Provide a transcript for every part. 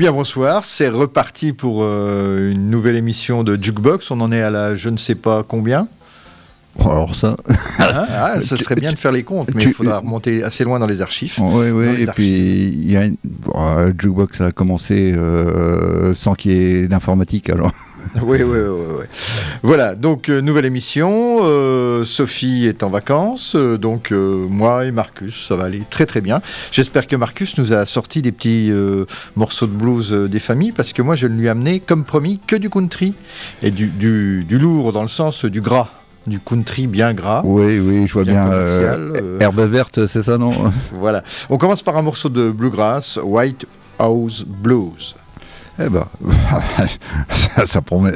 Bien bonsoir, c'est reparti pour euh, une nouvelle émission de Jukebox. On en est à la je ne sais pas combien. Alors ça. Hein ah, ça serait bien de faire les comptes, mais tu- il faudra remonter assez loin dans les archives. Oui, oui. Et puis, il y a une... bon, euh, Jukebox a commencé euh, sans qu'il y ait d'informatique, alors. Oui, oui, oui, oui. Voilà, donc euh, nouvelle émission. euh, Sophie est en vacances, euh, donc moi et Marcus, ça va aller très très bien. J'espère que Marcus nous a sorti des petits morceaux de blues des familles, parce que moi je ne lui ai amené, comme promis, que du country. Et du, du, du lourd dans le sens du gras, du country bien gras. Oui, oui, je vois Bien euh, euh. Herbe verte, c'est ça, non? Voilà. On commence par un morceau de bluegrass, White House Blues. Eh ben, ça, promet.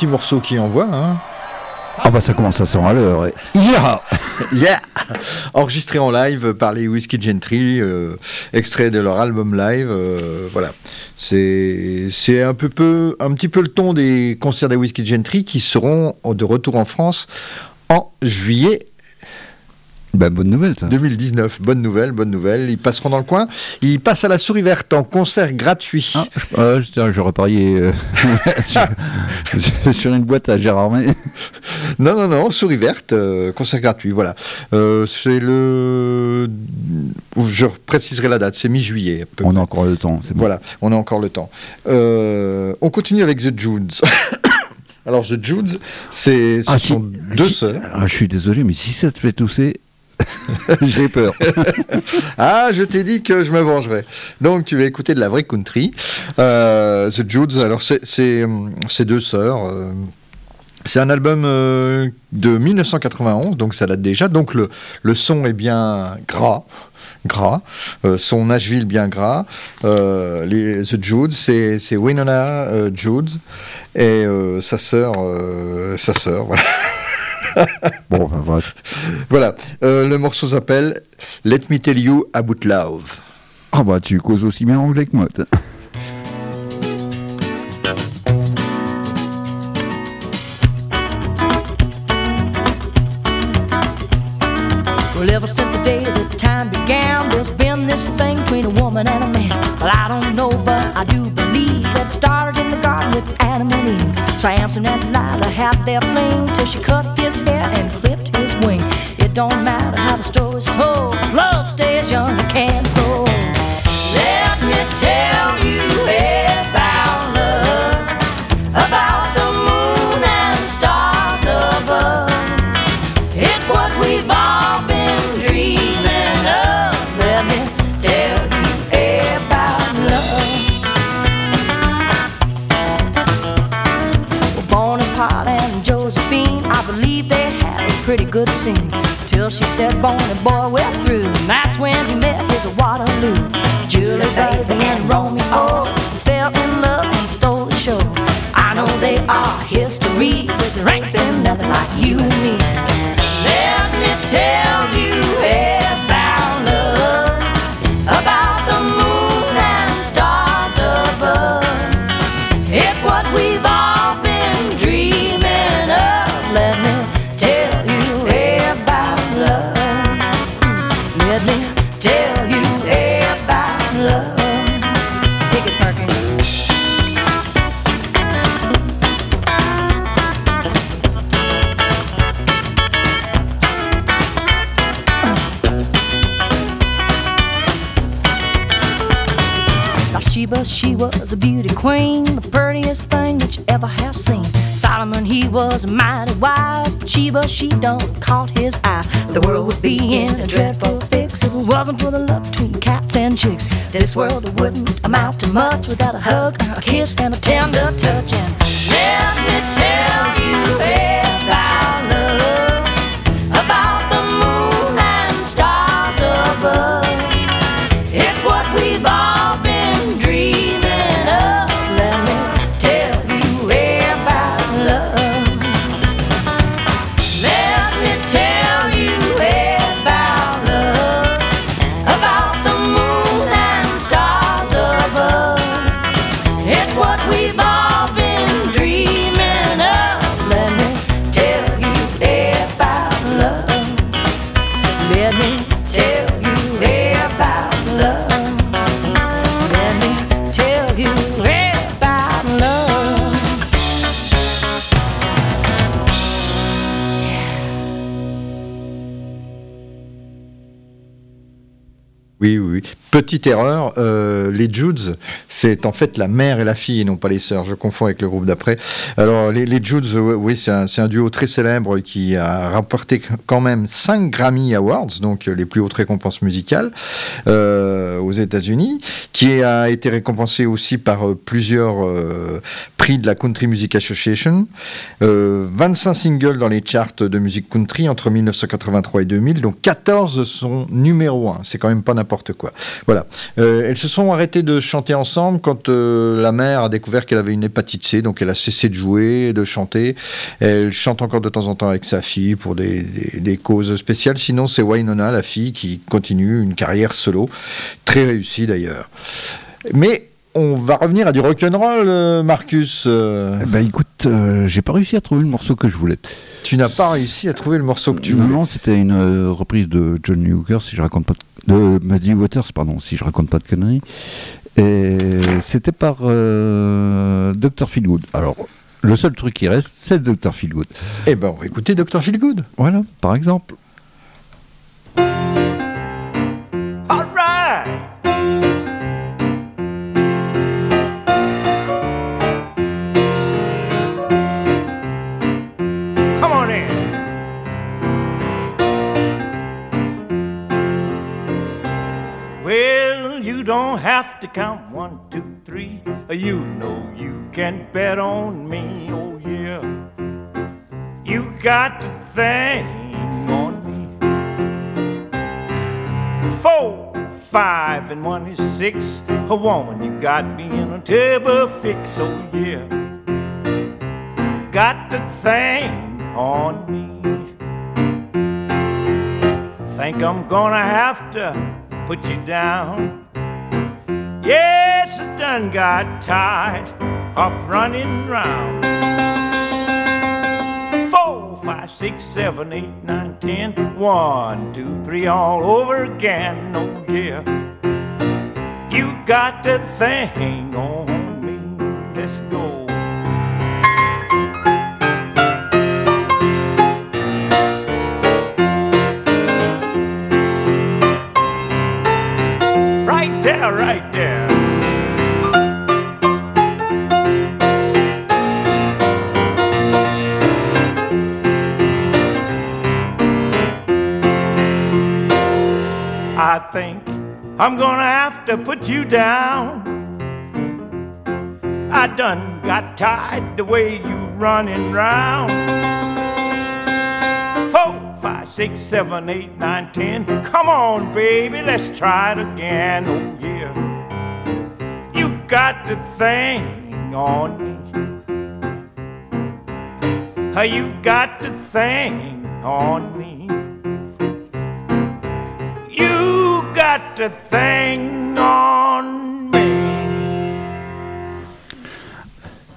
Petit morceau qui envoie, hein Ah bah ça commence à 100 à l'heure. Yeah Yeah Enregistré en live par les Whiskey Gentry, euh, extrait de leur album live. euh, voilà. C'est c'est un, peu, peu, un petit peu le ton des concerts des Whiskey Gentry qui seront de retour en France en juillet Bah bonne nouvelle, ça. 2019. Bonne nouvelle, bonne nouvelle. Ils passeront dans le coin. Ils passent à la Souris Verte en concert gratuit. Ah, je- ah, je- j'aurais parié euh, sur, sur une boîte à Gérard. Non, non, non, Souris Verte, euh, concert gratuit, voilà. Euh, c'est le... Je préciserai la date, c'est mi-juillet. On a encore le temps, c'est bon. Voilà, on a encore le temps. Euh, on continue avec The Judes. Alors, The Judes, c'est, ce Ah, sont si- deux si- sœurs. ah, je suis désolé, mais si ça te fait tousser, j'ai peur. Ah, je t'ai dit que je me vengerais. Donc, tu vas écouter de la vraie country. Euh, The Judes, alors, c'est, c'est, deux sœurs. euh, c'est un album euh, de 1991, donc ça date déjà. Donc, le, le son est bien gras. Gras, Euh, son Nashville bien gras. Euh, les, The Judes, c'est, Winona euh, et euh, sa sœur, euh, sa sœur, voilà. Bon, bref. voilà. Euh, le morceau s'appelle Let Me Tell You About Love. Ah bah tu causes aussi bien anglais que moi. Well, ever since the day that time began, there's been this thing between a woman and a man. Well, I don't know, but I do believe that it started in the garden with Adam and Eve. Samson and Delilah had their fling till she cut his hair and clipped his wing. It don't matter how the story's told, love stays young can't grow. Scene. Till she said, Boney boy, we're through. And that's when he met his Waterloo. Julie, baby, and Romeo fell in love and stole the show. I know they are history, but there ain't been nothing like you and me. Let me tell you about She was a beauty queen, the prettiest thing that you ever have seen. Solomon, he was mighty wise, but Sheba, she don't caught his eye. The world would be in a dreadful fix if it wasn't for the love between cats and chicks. This world wouldn't amount to much without a hug, a kiss, and a tender touch. And let me tell you about Petite erreur, euh, les Judes, c'est en fait la mère et la fille, et non pas les sœurs. Je confonds avec le groupe d'après. Alors, les, les Judes, euh, oui, c'est un, duo très célèbre qui a rapporté quand même 5 Grammy Awards, donc euh, les plus hautes récompenses musicales aux États-Unis, qui a été récompensé aussi par plusieurs prix de la Country Music Association. Euh, 25 singles dans les charts de musique country entre 1983 et 2000, donc 14 sont numéro 1. C'est quand même pas n'importe quoi. Voilà. Euh, elles se sont arrêtées de chanter ensemble quand euh, la mère a découvert qu'elle avait une hépatite C, donc elle a cessé de jouer, de chanter. Elle chante encore de temps en temps avec sa fille pour des, des- des causes spéciales. Sinon, c'est Wynonna, la fille, qui continue une carrière solo, très réussie d'ailleurs. Mais on va revenir à du rock'n'roll, euh, Marcus. Ben écoute, euh, j'ai pas réussi à trouver le morceau que je voulais. tu n'as pas réussi à trouver le morceau que tu non, voulais. non, c'était une reprise de John Hooker, si je raconte pas de, de Muddy Waters, pardon, si je raconte pas de conneries. Et c'était par euh, Dr. Feelgood. Alors, le seul truc qui reste, c'est Dr. Feelgood. Eh ben, on va écouter Dr. Feelgood. Voilà, par exemple. You don't have to count one, two, three. You know you can bet on me. Oh, yeah. You got the thing on me four, five, and one is six. A woman, you got me in a terrible fix, oh yeah. Got the thing on me. Think I'm gonna have to put you down. Yes, I done got tired of running round four, five, six, seven, eight, nine, ten. One, two, three, all over again. Oh yeah, you got the thing on me. Let's go. Right there, right there. I think I'm gonna have to put you down. I done got tired the way you running round. Four, five, six, seven, eight, nine, ten. Come on, baby, let's try it again. Oh, yeah. You got the thing on me. You got the thing on me. You got the thing on me.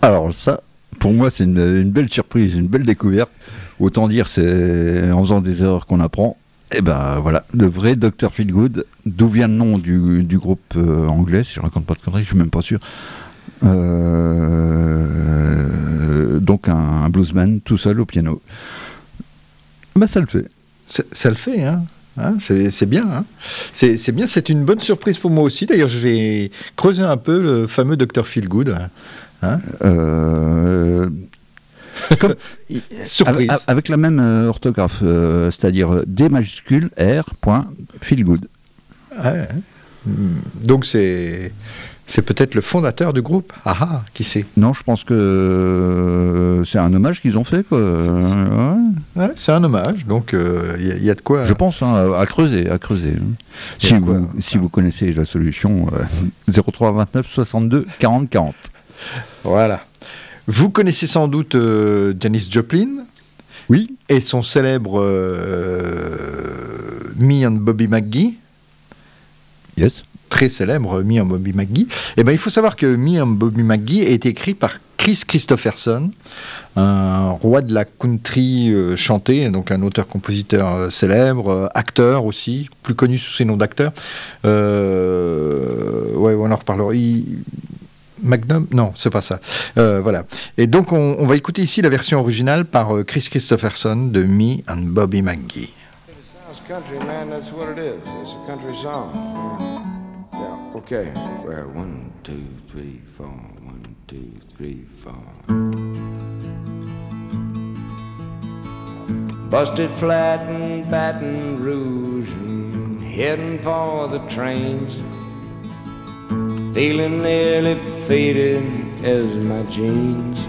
Alors ça, pour moi, c'est une, une belle surprise, une belle découverte. Autant dire, c'est en faisant des erreurs qu'on apprend. Et ben voilà, le vrai Dr Feelgood. D'où vient le nom du, du groupe euh, anglais Si je raconte pas de conneries, je suis même pas sûr. Euh, donc un, un bluesman tout seul au piano. Ben ça le fait. Ça, ça le fait, hein. Hein, c'est bien. Hein. C'est bien, c'est une bonne surprise pour moi aussi. D'ailleurs, je vais creuser un peu le fameux Dr. Feelgood. Hein. Euh, comme- Surprise. Avec, avec la même euh, orthographe, euh, c'est-à-dire D majuscule R point feelgood. Ouais. Hmm. Donc c'est c'est peut-être le fondateur du groupe. Ah ah, qui sait? Non, je pense que euh, c'est un hommage qu'ils ont fait. Quoi. Euh, ouais. Ouais, C'est un hommage, donc euh, il y, a- il y a de quoi. Je pense hein, à creuser, à creuser. Si quoi, vous, si vous connaissez la solution, euh, 03 29 62 40 40. Voilà. Vous connaissez sans doute euh, Janis Joplin Oui, et son célèbre euh, Me and Bobby McGee. yes. Très célèbre, Me and Bobby McGee. Eh ben, il faut savoir que Me and Bobby McGee est écrit par Chris Christopherson, un roi de la country euh, chanté, donc un auteur-compositeur euh, célèbre, euh, acteur aussi, plus connu sous ses noms d'acteur. Euh, ouais, on en reparlera. Il- Magnum? Non, c'est pas ça. Euh, voilà. Et donc, on, on va écouter ici la version originale par euh, Chris Christopherson de Me and Bobby McGee. Country, man. That's what it is. It's a country song. Yeah. Okay. Well, one, two, three, four. One, two, three, four. Busted flat in Baton Rouge and heading for the trains. Feeling nearly faded as my jeans.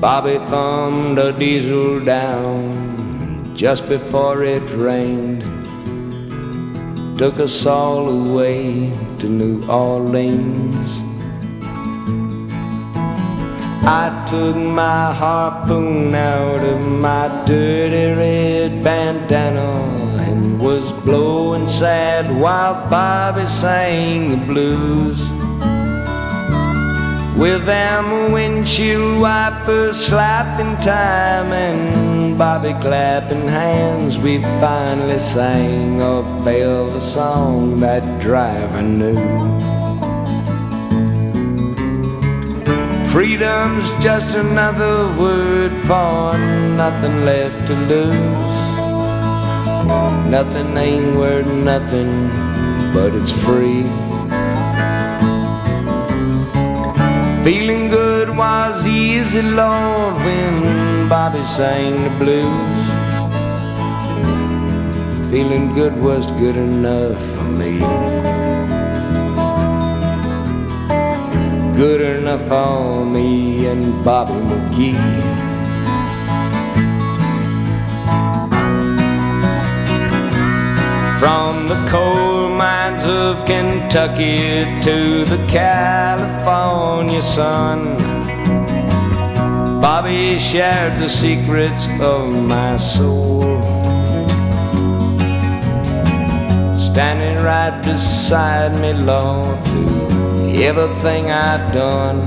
Bobby thumbed a diesel down just before it rained. Took us all away to New Orleans. I took my harpoon out of my dirty red bandana and was blowing sad while Bobby sang the blues. With them windshield wipers slapping time and Bobby clapping hands, we finally sang a velvet song that driver knew. Freedom's just another word for nothing left to lose. Nothing ain't worth nothing, but it's free. Feeling good was easy, Lord, when Bobby sang the blues. Feeling good was good enough for me. Good enough for me and Bobby McGee. From the coal mines of Kentucky to the California sun, Bobby shared the secrets of my soul. Standing right beside me, Lord, through everything I'd done.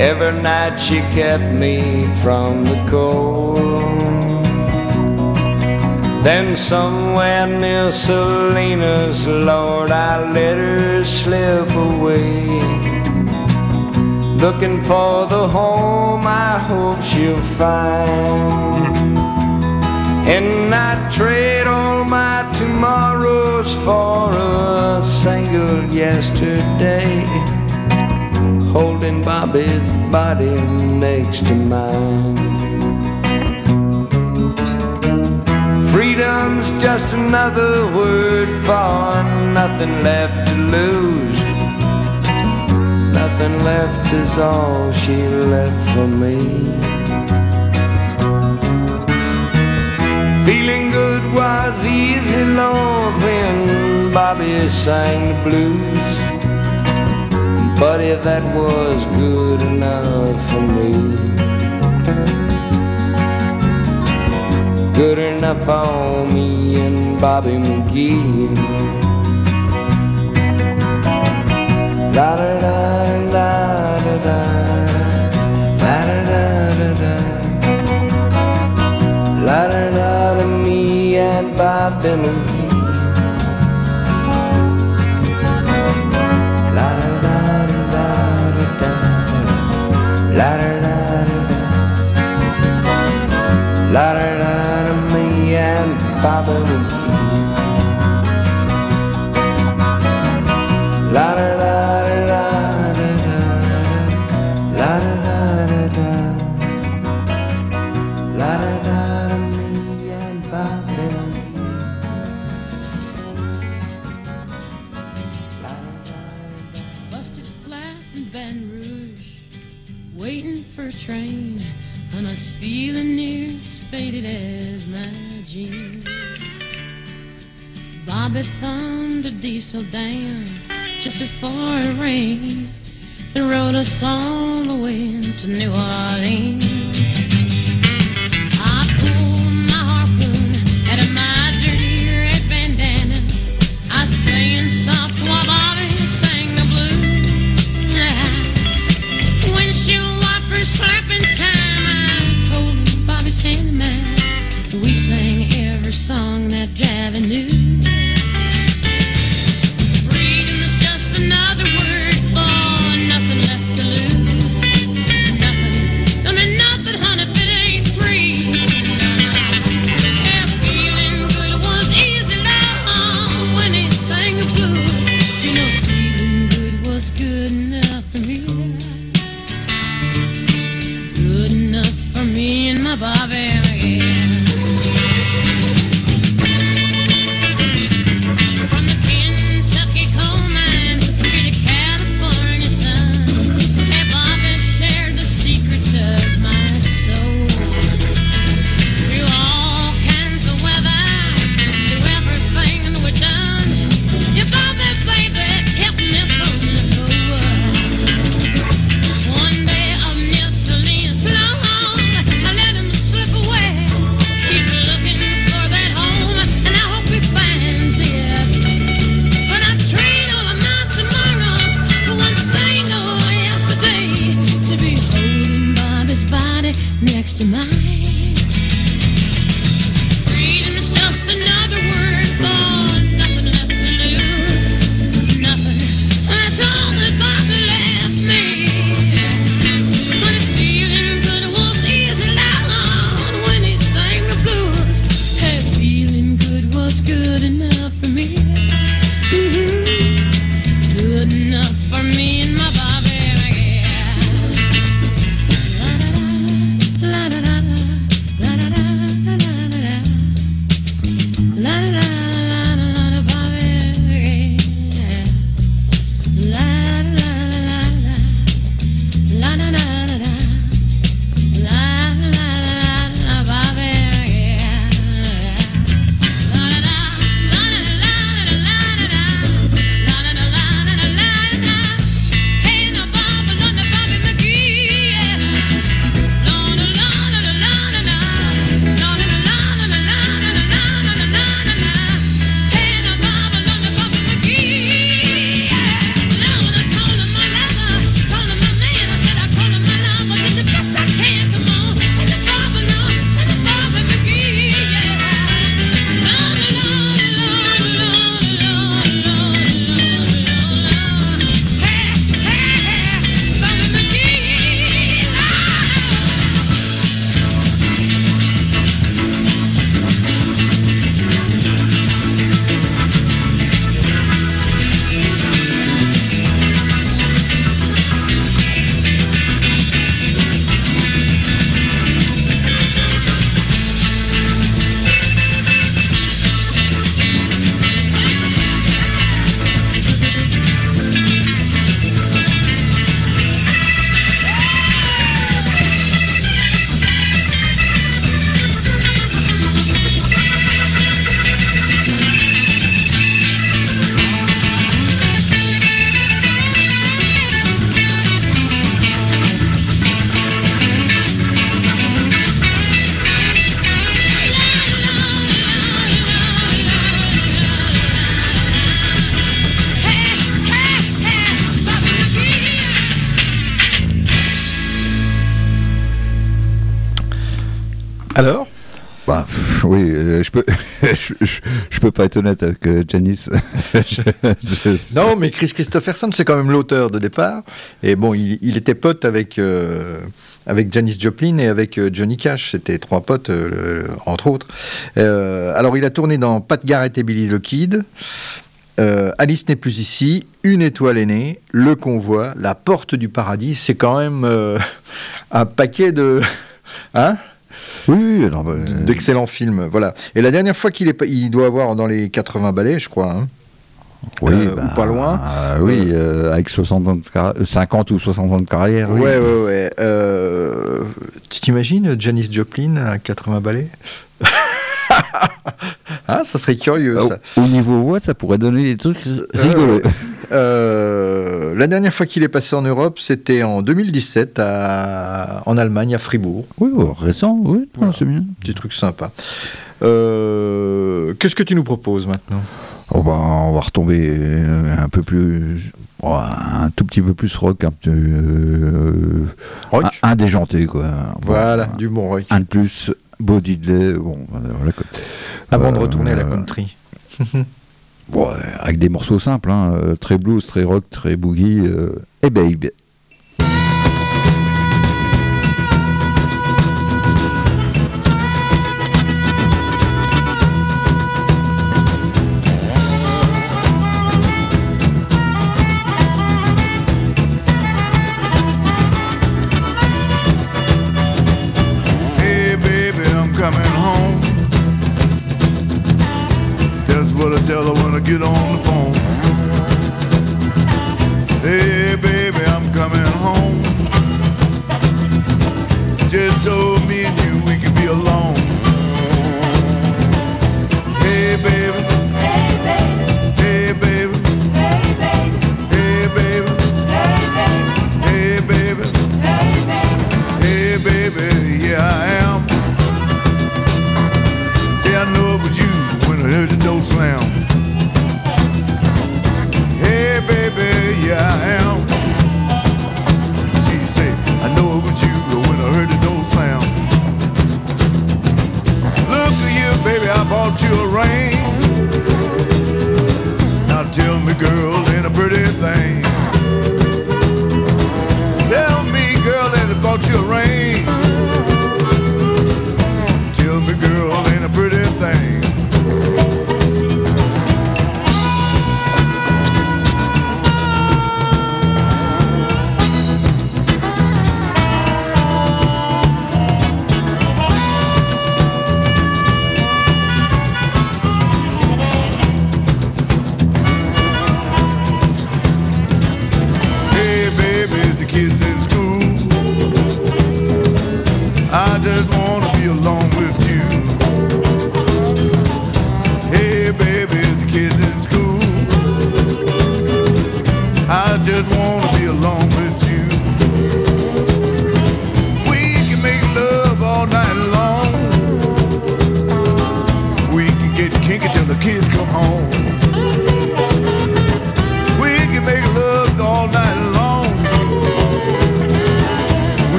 Every night she kept me from the cold. Then somewhere near Salinas, Lord, I let her slip away. Looking for the home I hope she'll find. And I trade all my tomorrows for a single yesterday. Holding Bobby's body next to mine. Freedom's just another word for nothing left to lose nothing left is all she left for me. Feeling good was easy, Lord, when Bobby sang the blues. Buddy, that was good enough for me. Good enough for me and Bobby McGee. La da. La. Bobby thumbed a diesel down just before it rained and rode us all the way to New Orleans. to mine. Être honnête avec euh, Janice. Non, mais Chris Christopherson, c'est quand même l'auteur de départ. Et bon, il, était pote avec, euh, avec Janis Joplin et avec euh, Johnny Cash. C'était trois potes, euh, le- entre autres. Alors, il a tourné dans Pat Garrett et Billy the Kid. Alice n'est plus ici, Une étoile est née, Le convoi, La porte du paradis. C'est quand même un paquet de. Hein? Oui, bah, euh, D'excellents films, voilà. Et la dernière fois qu'il est, il doit avoir dans les 80 ballets, je crois. hein. oui, euh, bah, ou pas loin. euh, oui, euh, avec 60 ans de carri- euh, 50 ou 60 ans de carrière. oui. Ouais, ouais, ouais. Tu t'imagines Janis Joplin à 80 ballets Ah, ça serait curieux, Au, ça. au niveau voix, ça pourrait donner des trucs rigolos. Euh, la dernière fois qu'il est passé en Europe, c'était en 2017 à- en Allemagne, à Fribourg. Oui, récent, oui, Voilà. c'est bien. Petit truc sympa. Euh, Qu'est-ce que tu nous proposes maintenant? Oh, bah, on va retomber euh, un peu plus, oh, un tout petit peu plus rock, un peu, euh, Rock un, un déjanté quoi. Voilà, du bon rock. Un de plus, Bo Diddley, bon, voilà. Avant de retourner à la country. Bon, avec des morceaux simples, hein, euh, très blues, très rock, très boogie, euh, et babe. Tell her when I get on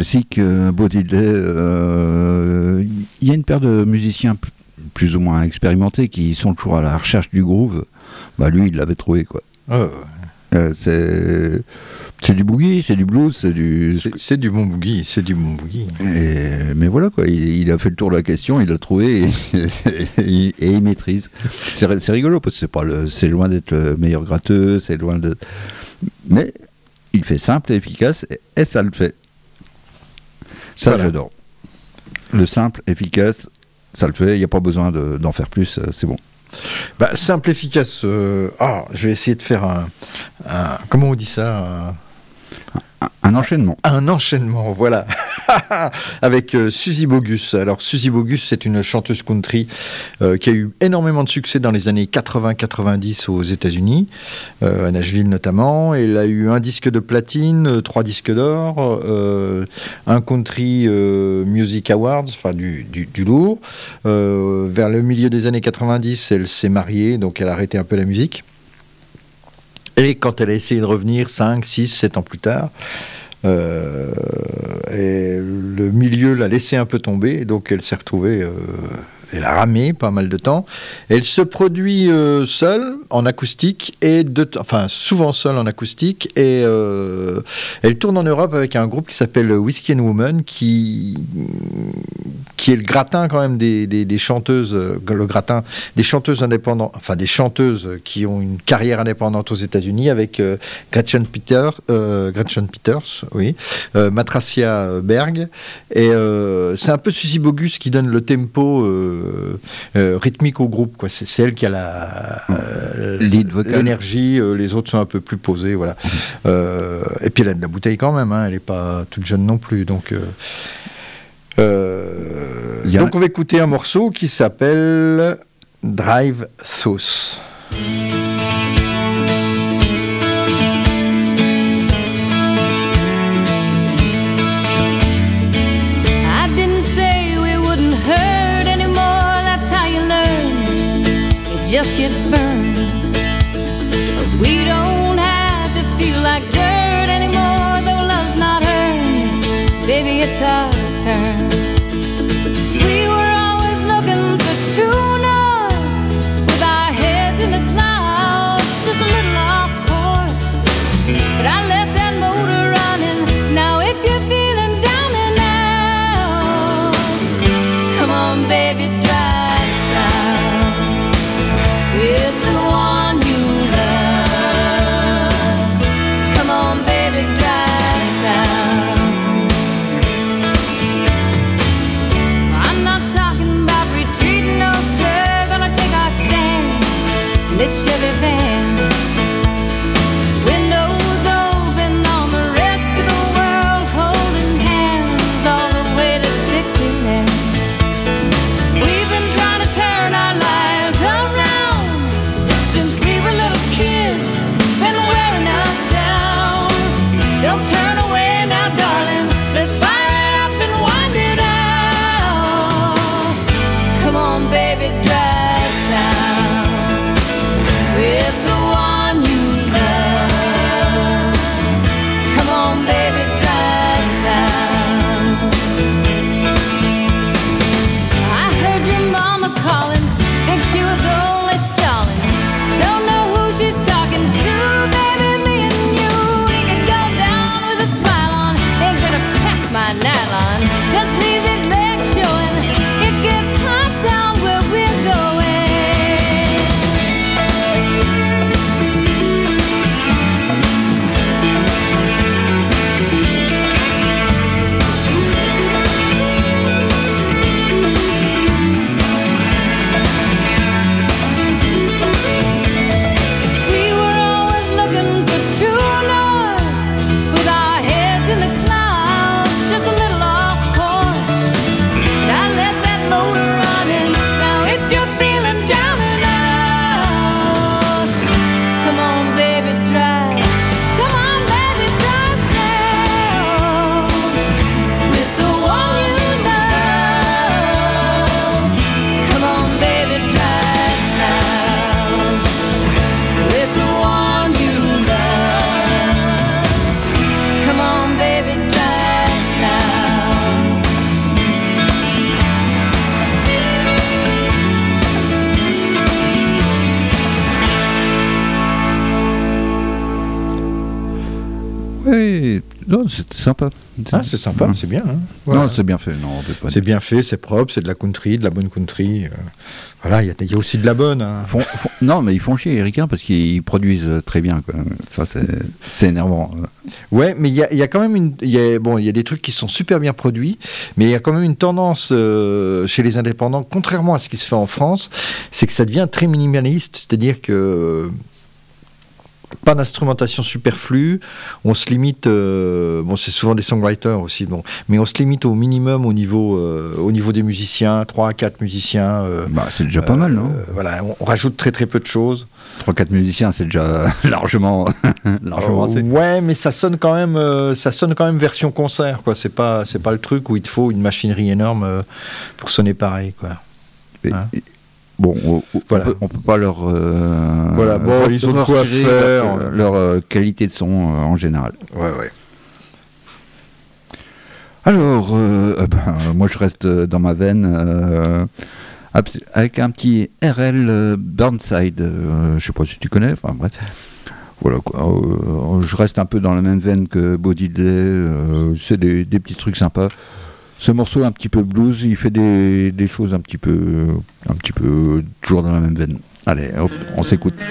classique, euh, Bo Diddley. euh, Il y a une paire de musiciens plus ou moins expérimentés qui sont toujours à la recherche du groove. Bah lui, il l'avait trouvé quoi. Euh, Euh, c'est c'est du boogie, c'est du blues, c'est du. c'est du bon boogie, c'est du bon boogie. Et- mais voilà quoi, il, il a fait le tour de la question, il l'a trouvé et, et il maîtrise. C'est ri- c'est rigolo parce que c'est pas c'est loin d'être le meilleur gratteux, c'est loin de. Mais il fait simple et efficace et ça le fait. Ça Voilà. j'adore. Le simple, efficace, ça le fait. Il n'y a pas besoin de- d'en faire plus, euh, c'est bon. Bah, simple, efficace. euh, Ah, je vais essayer de faire un. un- comment on dit ça un- enchaînement. Un enchaînement, voilà. Avec euh, Suzy Bogus. Alors, Suzy Bogus, c'est une chanteuse country euh, qui a eu énormément de succès dans les années 80-90 aux États-Unis, euh, à Nashville notamment. Elle a eu un disque de platine, euh, trois disques d'or, un Country Music Awards, enfin du, lourd. Vers le milieu des années 90, elle s'est mariée, donc elle a arrêté un peu la musique. Et quand elle a essayé de revenir 5, 6, 7 ans plus tard, euh, le milieu l'a laissé un peu tomber, donc elle s'est retrouvée, euh, elle a ramé pas mal de temps. Elle se produit euh, seule en acoustique et de, enfin souvent seule en acoustique et euh, elle tourne en Europe avec un groupe qui s'appelle Whiskey and Woman qui qui est le gratin quand même des, des- chanteuses, euh, le gratin des chanteuses indépendantes, enfin des chanteuses qui ont une carrière indépendante aux États-Unis avec Gretchen Peter, Gretchen Peters, oui, Matracia Berg, et c'est un peu Suzy Bogus qui donne le tempo rythmique au groupe, quoi. C'est c'est elle qui a la euh, l'énergie, euh, les autres sont un peu plus posés, voilà. Euh, et puis elle a de la bouteille quand même, hein, elle n'est pas toute jeune non plus, donc. euh, euh, donc on va écouter un morceau qui s'appelle Drive Sauce. Just get burned. But we don't have to feel like dirt anymore. Though love's not earned, baby, it's our sympa. Ah, c'est sympa, Mm. c'est bien. hein. Non, c'est bien fait. Non, C'est bien fait, c'est propre, c'est de la country, de la bonne country. euh, voilà, il y, a- il y a aussi de la bonne. hein. Non, mais ils font chier les ricains parce qu'ils produisent euh, très bien. Quoi. Ça, c'est énervant. Ouais, mais il y a, il y a quand même une. il y a- bon, il y a des trucs qui sont super bien produits, mais il y a quand même une tendance euh, chez les indépendants, contrairement à ce qui se fait en France, c'est que ça devient très minimaliste, c'est-à-dire que. Pas d'instrumentation superflue, on se limite, euh, bon c'est souvent des songwriters aussi, bon, mais on se limite au minimum au niveau, euh, au niveau des musiciens, 3 à 4 musiciens. euh, Bah, c'est déjà pas mal, non? Voilà, on, on rajoute très très peu de choses. 3-4 musiciens, c'est déjà largement, largement assez. ouais, mais ça sonne quand même, ça sonne quand même version concert, quoi. C'est pas, c'est pas le truc où il te faut une machinerie énorme pour sonner pareil, quoi. Et- Hein? Bon, on, on Voilà. peut, on peut pas leur. euh, Voilà, bon, leur- ils ont de quoi faire. Leur, leur, euh, qualité de son euh, en général. Ouais, ouais. Alors, euh, euh, ben, moi je reste euh, dans ma veine euh, avec un petit RL euh, Burnside. euh, je sais pas si tu connais, enfin bref. Voilà quoi. euh, je reste un peu dans la même veine que Body Day. euh, c'est des, des petits trucs sympas. Ce morceau un petit peu blues, il fait des, choses un petit peu, un petit peu toujours dans la même veine. Allez, on s'écoute.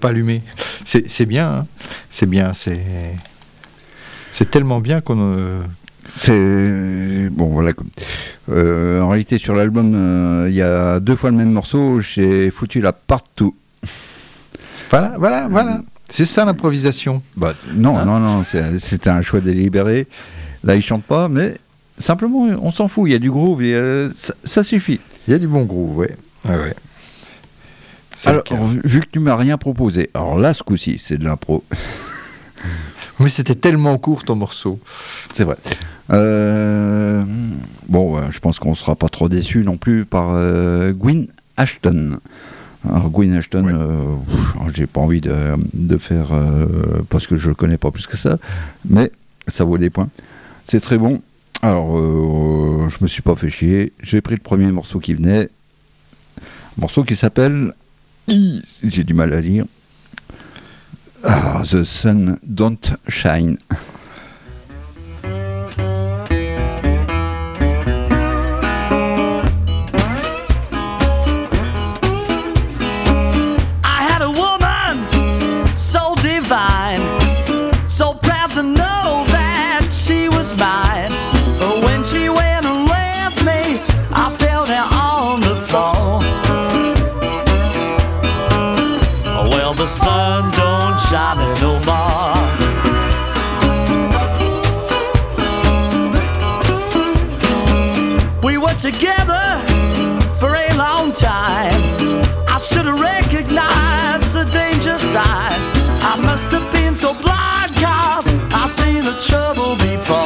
Pas allumé. C'est c'est bien, hein. c'est bien, c'est c'est tellement bien qu'on. euh, C'est bon, voilà. Euh, en réalité, sur l'album, euh, il y a deux fois le même morceau. J'ai foutu la partout. Voilà, voilà, voilà. C'est ça l'improvisation. Bah, non, Hein non, non, c'est- c'était un choix délibéré. Là, il chante pas, mais simplement, on s'en fout. Il y a du groove et euh, ça, ça suffit. Il y a du bon groove, ouais. Ouais, ouais. Alors, vu que tu m'as rien proposé, alors là, ce coup-ci, c'est de l'impro. Mais c'était tellement court ton morceau. C'est vrai. Euh, bon, je pense qu'on sera pas trop déçu non plus par euh, Gwyn Ashton. Alors Gwyn Ashton, Ouais. euh, j'ai pas envie de, de faire parce que je le connais pas plus que ça, mais ça vaut des points. C'est très bon. Alors, je me suis pas fait chier. J'ai pris le premier morceau qui venait, morceau qui s'appelle, j'ai du mal à lire. Ah, The Sun Don't Shine. I've seen the trouble before.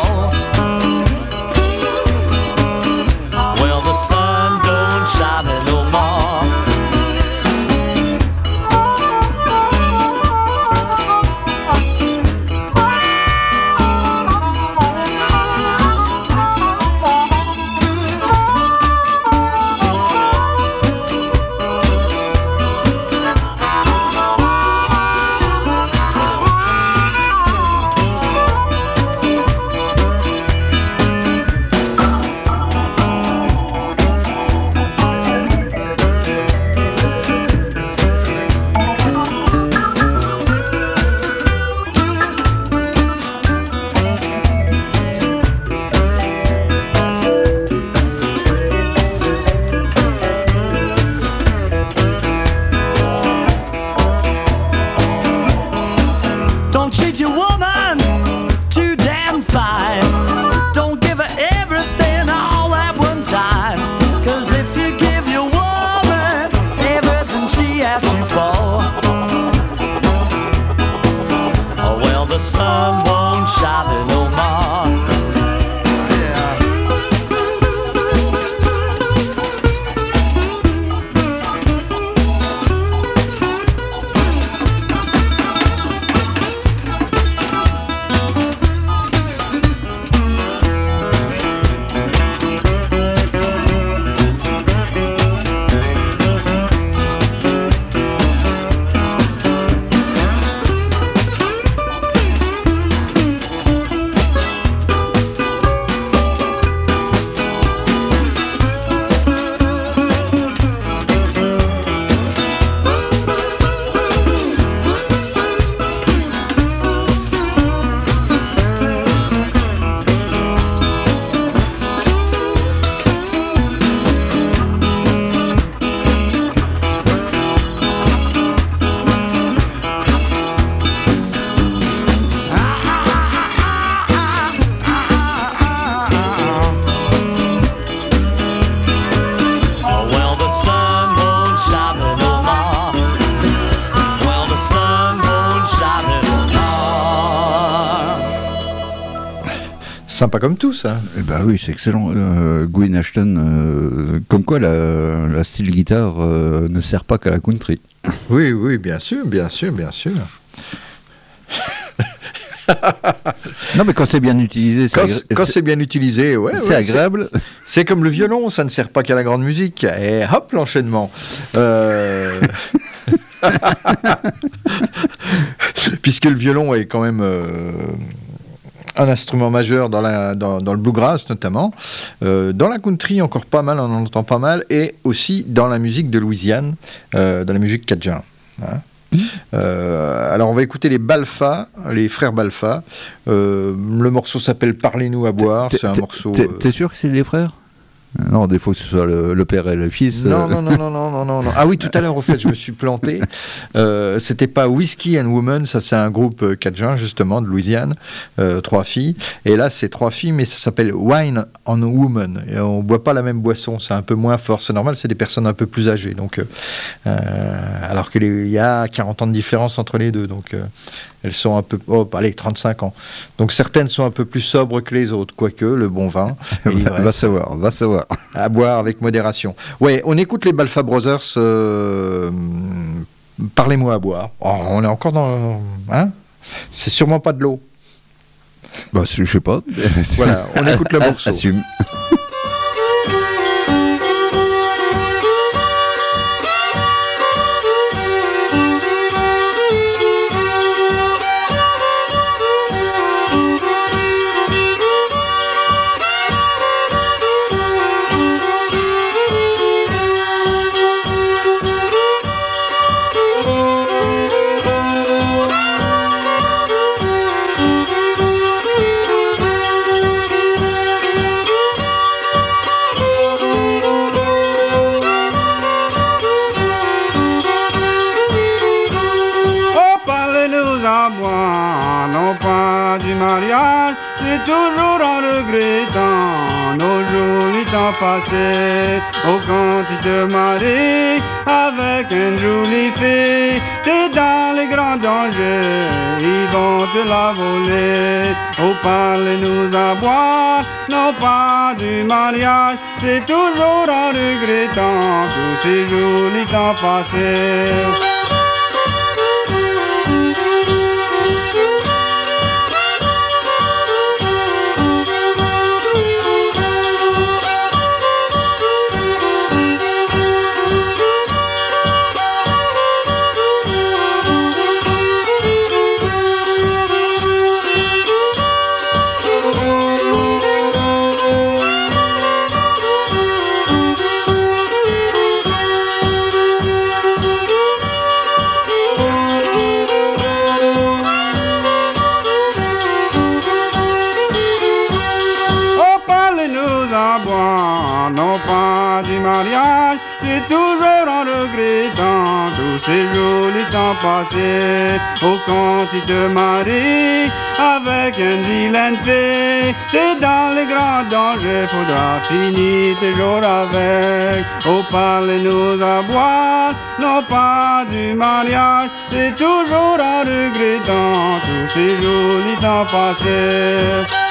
Sympa comme tout, ça. Eh ben oui, c'est excellent. Euh, Gwyn Ashton, euh, comme quoi la, la style guitare euh, ne sert pas qu'à la country. Oui, oui, bien sûr, bien sûr, bien sûr. Non, mais quand c'est bien utilisé, c'est Quand, quand c'est- bien utilisé, ouais, c'est ouais, agréable. C'est comme le violon, ça ne sert pas qu'à la grande musique. Et hop, l'enchaînement. Euh, Puisque le violon est quand même un instrument majeur dans, la, dans, dans le bluegrass notamment. Euh, dans la country, encore pas mal, on en entend pas mal. Et aussi dans la musique de Louisiane, euh, dans la musique cajun. hein. Euh, alors on va écouter les Balfa, les frères Balfa. Le morceau s'appelle Parlez-nous à boire. C'est un morceau. T'es sûr que c'est les frères? Non, des fois que ce soit le, le père et le fils. Non, euh, non, non, non, non, non, non, non. Ah oui, tout à l'heure, au fait, je me suis planté. Euh, C'était pas Whiskey and Woman, ça c'est un groupe euh, cajun, justement, de Louisiane, euh, trois filles. Et là, c'est trois filles, mais ça s'appelle Wine on Woman. Et on boit pas la même boisson, c'est un peu moins fort. C'est normal, c'est des personnes un peu plus âgées. Donc, euh, alors qu'il y a 40 ans de différence entre les deux. Donc, Elles sont un peu, oh, allez, 35 ans. Donc certaines sont un peu plus sobres que les autres, quoique le bon vin va, savoir, va savoir. à boire avec modération. Ouais, on écoute les Balfa Brothers. euh, Parlez-moi à boire. Oh, on est encore dans, hein? C'est sûrement pas de l'eau. Bah, je sais pas. Voilà, on écoute le morceau. Assume. Oh, quand tu te maries avec une jolie fille, t'es dans les grands dangers, ils vont te la voler. Oh, parlez-nous à boire, non pas du mariage, c'est toujours en regrettant tous ces jolis temps passés. Ces jolis temps passés. Quand tu te maries avec une vilaine fille, t'es dans les grands dangers, faudra finir tes jours avec. Oh, parlez-nous à boire, non pas du mariage, c'est toujours en regrettant tous ces jolis temps passés.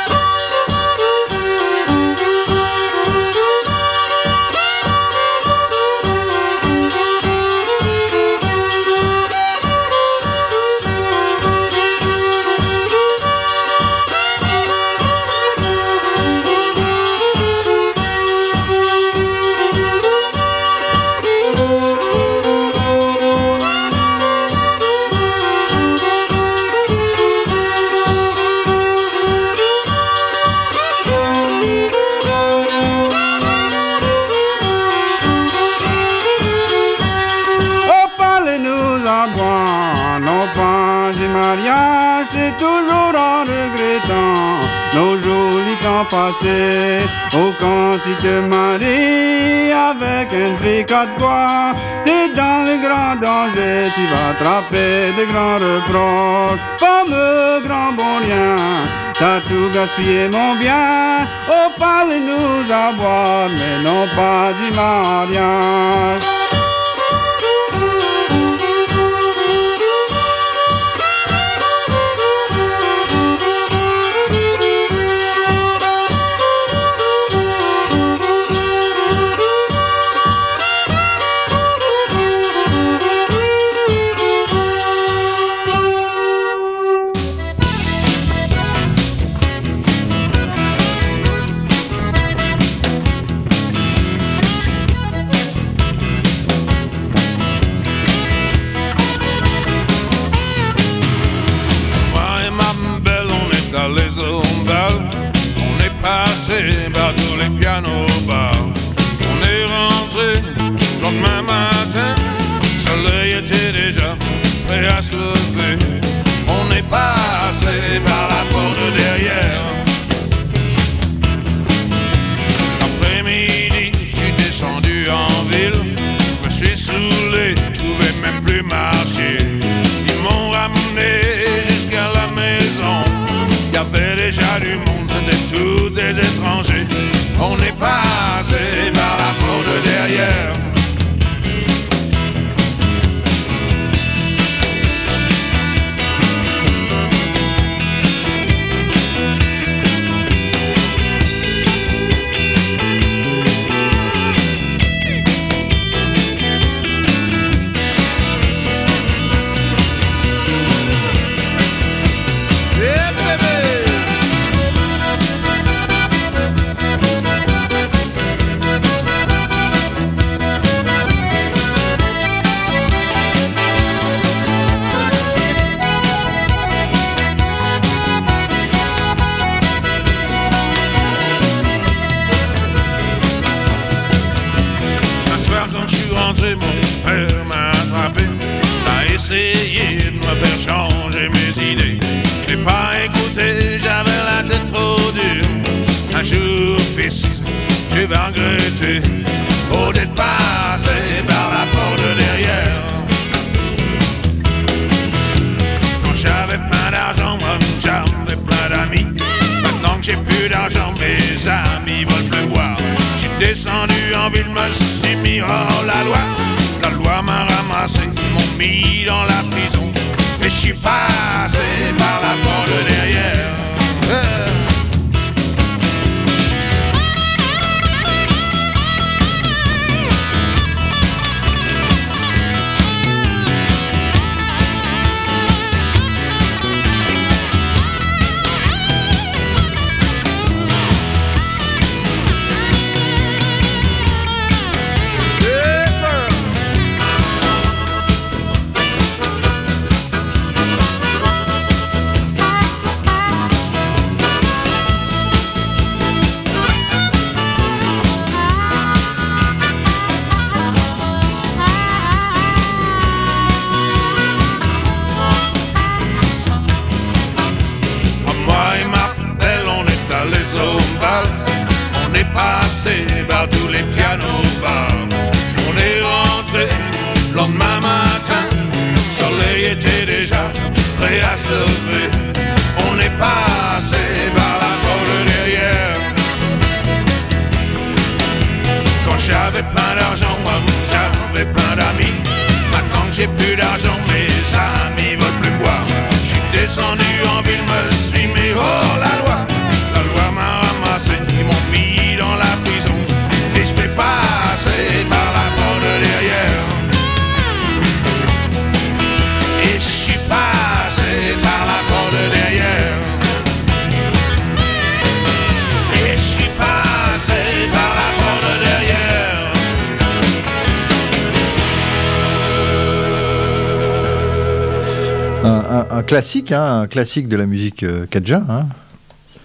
Classique, hein, un classique de la musique euh, hein.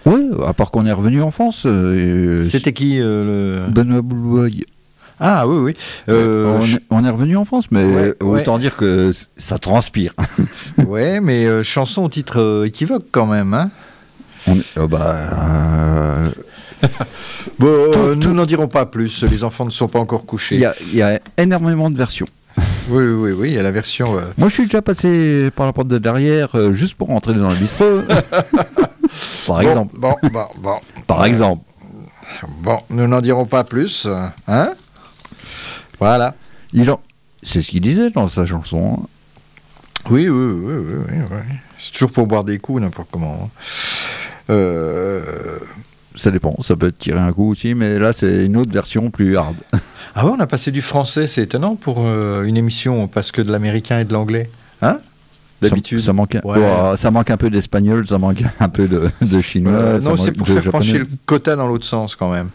Ouais, à part qu'on est revenu en France. euh, C'était qui euh, le... Benoît Boulouaille. Ah oui, oui. Euh, on, je- est- on est revenu en France, mais Ouais, autant dire que ça transpire. Ouais, mais euh, chanson au titre euh, équivoque quand même. Hein. On est- oh bah, euh, Bon, euh, Tout- nous n'en dirons pas plus. Les enfants ne sont pas encore couchés. il y, a- il y a énormément de versions. Oui, oui, oui. Il y a la version. euh, Moi, je suis déjà passé par la porte de derrière euh, juste pour rentrer dans le bistrot. par bon, exemple. Bon, bon, bon. Par exemple. Bon, nous n'en dirons pas plus. Hein? Voilà. Il en- C'est ce qu'il disait dans sa chanson. hein. Oui, oui, oui, oui, oui, oui. C'est toujours pour boire des coups, n'importe comment. hein. Euh, Ça dépend, ça peut tirer un coup aussi, mais là, c'est une autre version plus hard. Ah ouais, on a passé du français, c'est étonnant pour euh, une émission, parce que de l'américain et de l'anglais. Hein? D'habitude. Ça, ça manque, Ouais. Oh, ça manque un peu d'espagnol, ça manque un peu de, de chinois. Euh, non, c'est pour de faire japonais. pencher le quota dans l'autre sens quand même.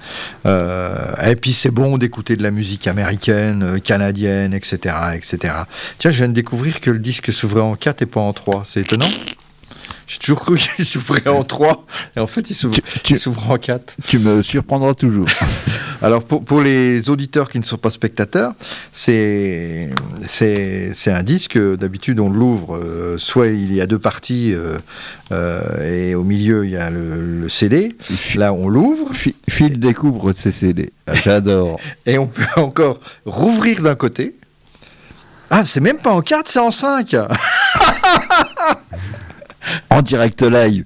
Euh, et puis c'est bon d'écouter de la musique américaine, euh, canadienne, etc., etc. Tiens, je viens de découvrir que le disque s'ouvrait en 4 et pas en 3. C'est étonnant? J'ai toujours cru qu'il s'ouvrait en 3 et en fait il s'ouvre, en 4. Tu me surprendras toujours. Alors pour, pour les auditeurs qui ne sont pas spectateurs, c'est un disque. D'habitude on l'ouvre, euh, soit il y a deux parties euh, euh, et au milieu il y a le, le CD. Là on l'ouvre Phil- Phil découvre ses CD. Ah, J'adore. et on peut encore rouvrir d'un côté. Ah c'est même pas en 4, c'est en 5 En direct live.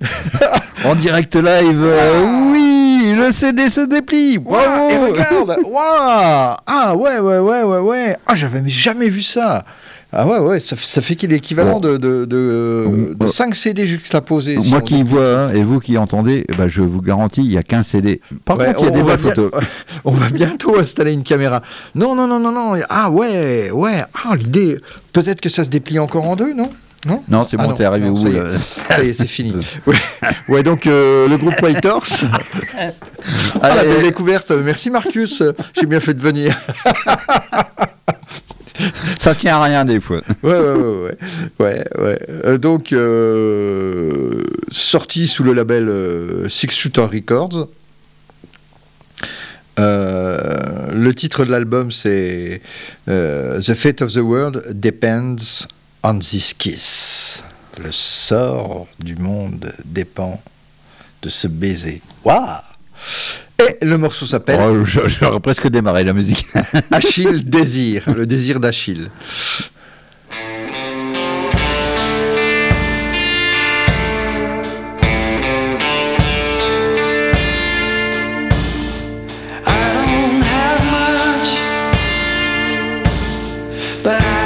en direct live, euh, oui, le CD se déplie. Bravo. Et regarde Waouh Ah ouais ouais ouais ouais ouais Ah j'avais jamais vu ça ah ouais, ouais, ça, fait qu'il est équivalent de, de, de, Bon. 5 CD juxtaposés. Moi qui vois hein, et vous qui entendez, ben, je vous garantis, il n'y a qu'un CD. Par Ouais, contre, il y a des vraies photos. On va bientôt installer une caméra. Non, non, non, non, non. Ah ouais, ouais. Ah, l'idée. Peut-être que ça se déplie encore en deux, non? Non Non, c'est Ah bon, t'es arrivé non, où ça y est. c'est fini. Ouais, ouais, donc euh, le groupe White Horse. Ah, la belle découverte. Merci Marcus. J'ai bien fait de venir. Ça tient à rien des fois. Ouais, ouais, ouais, ouais. ouais, ouais. Euh, donc, euh, sorti sous le label Six Shooter Records. Le titre de l'album, c'est The Fate of the World Depends Anziskis. Le sort du monde dépend de ce baiser. Waouh Et le morceau s'appelle. Oh, J'aurais presque démarré la musique. Achille désir, le désir d'Achille. But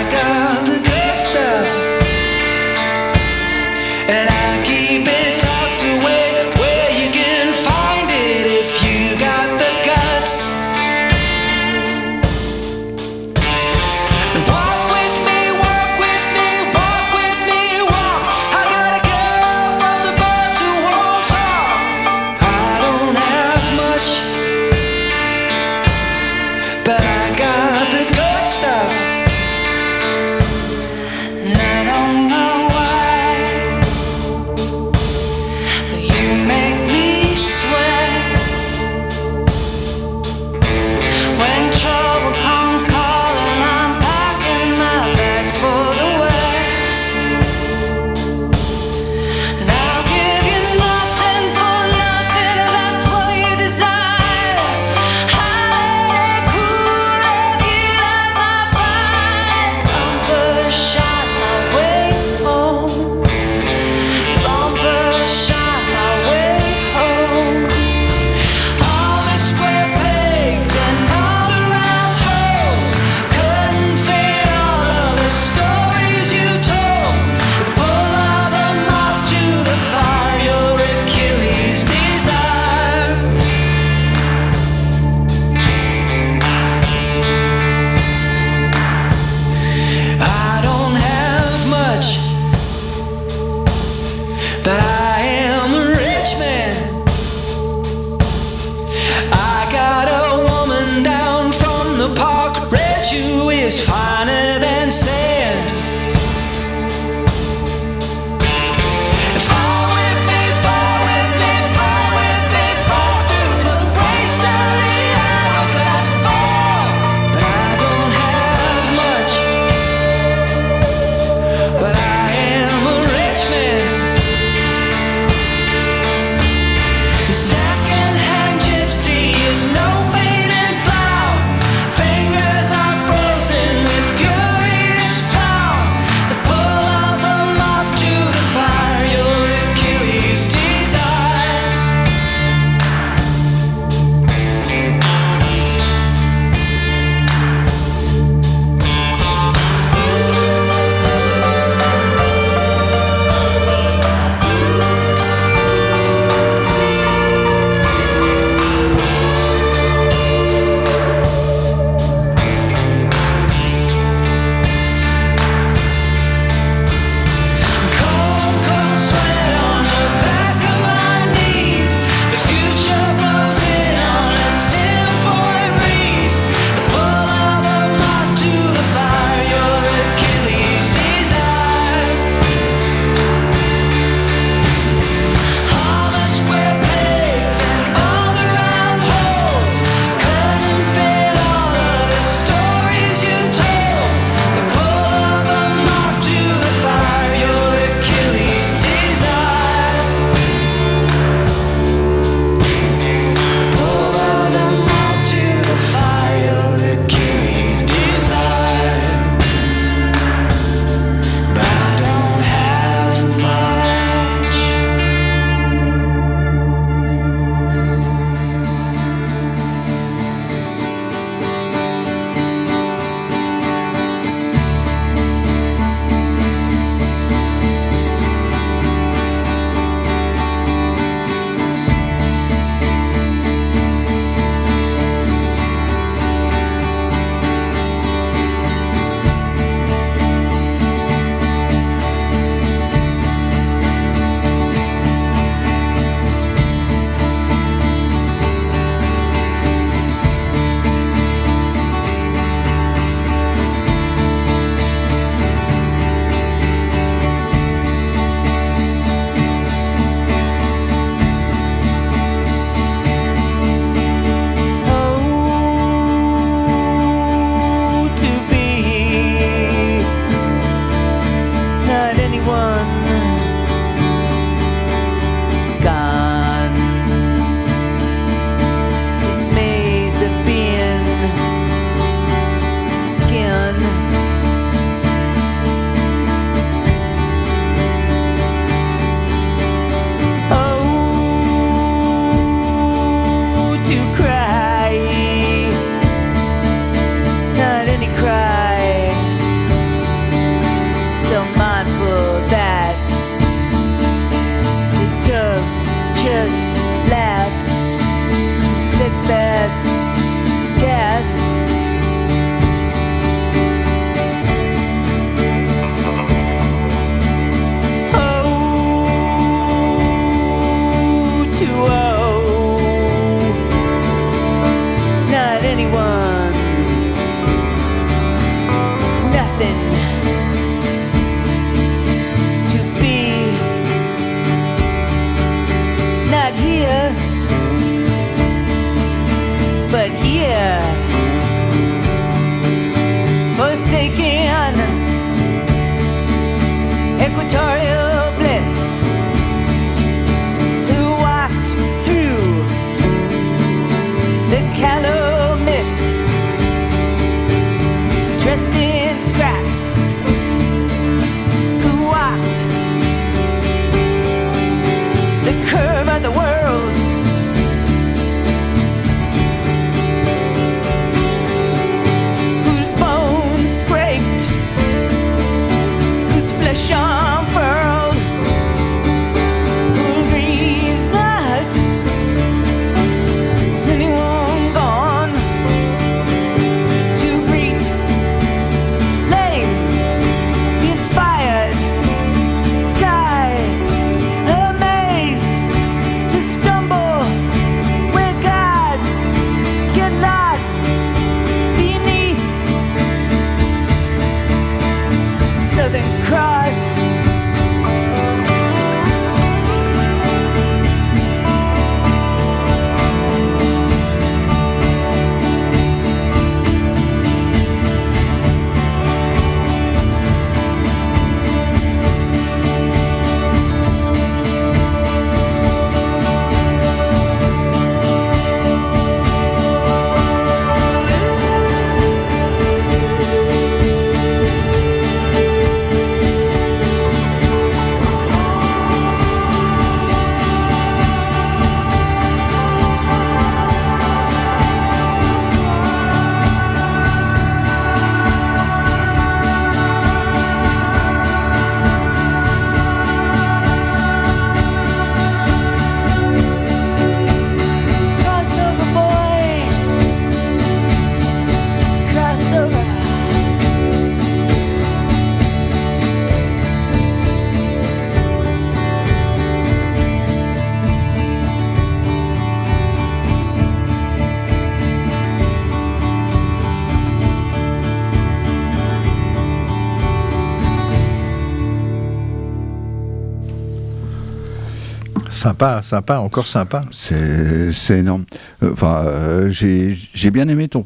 Sympa, sympa, encore sympa. C'est c'est énorme. Euh, Enfin, euh, j'ai bien aimé ton,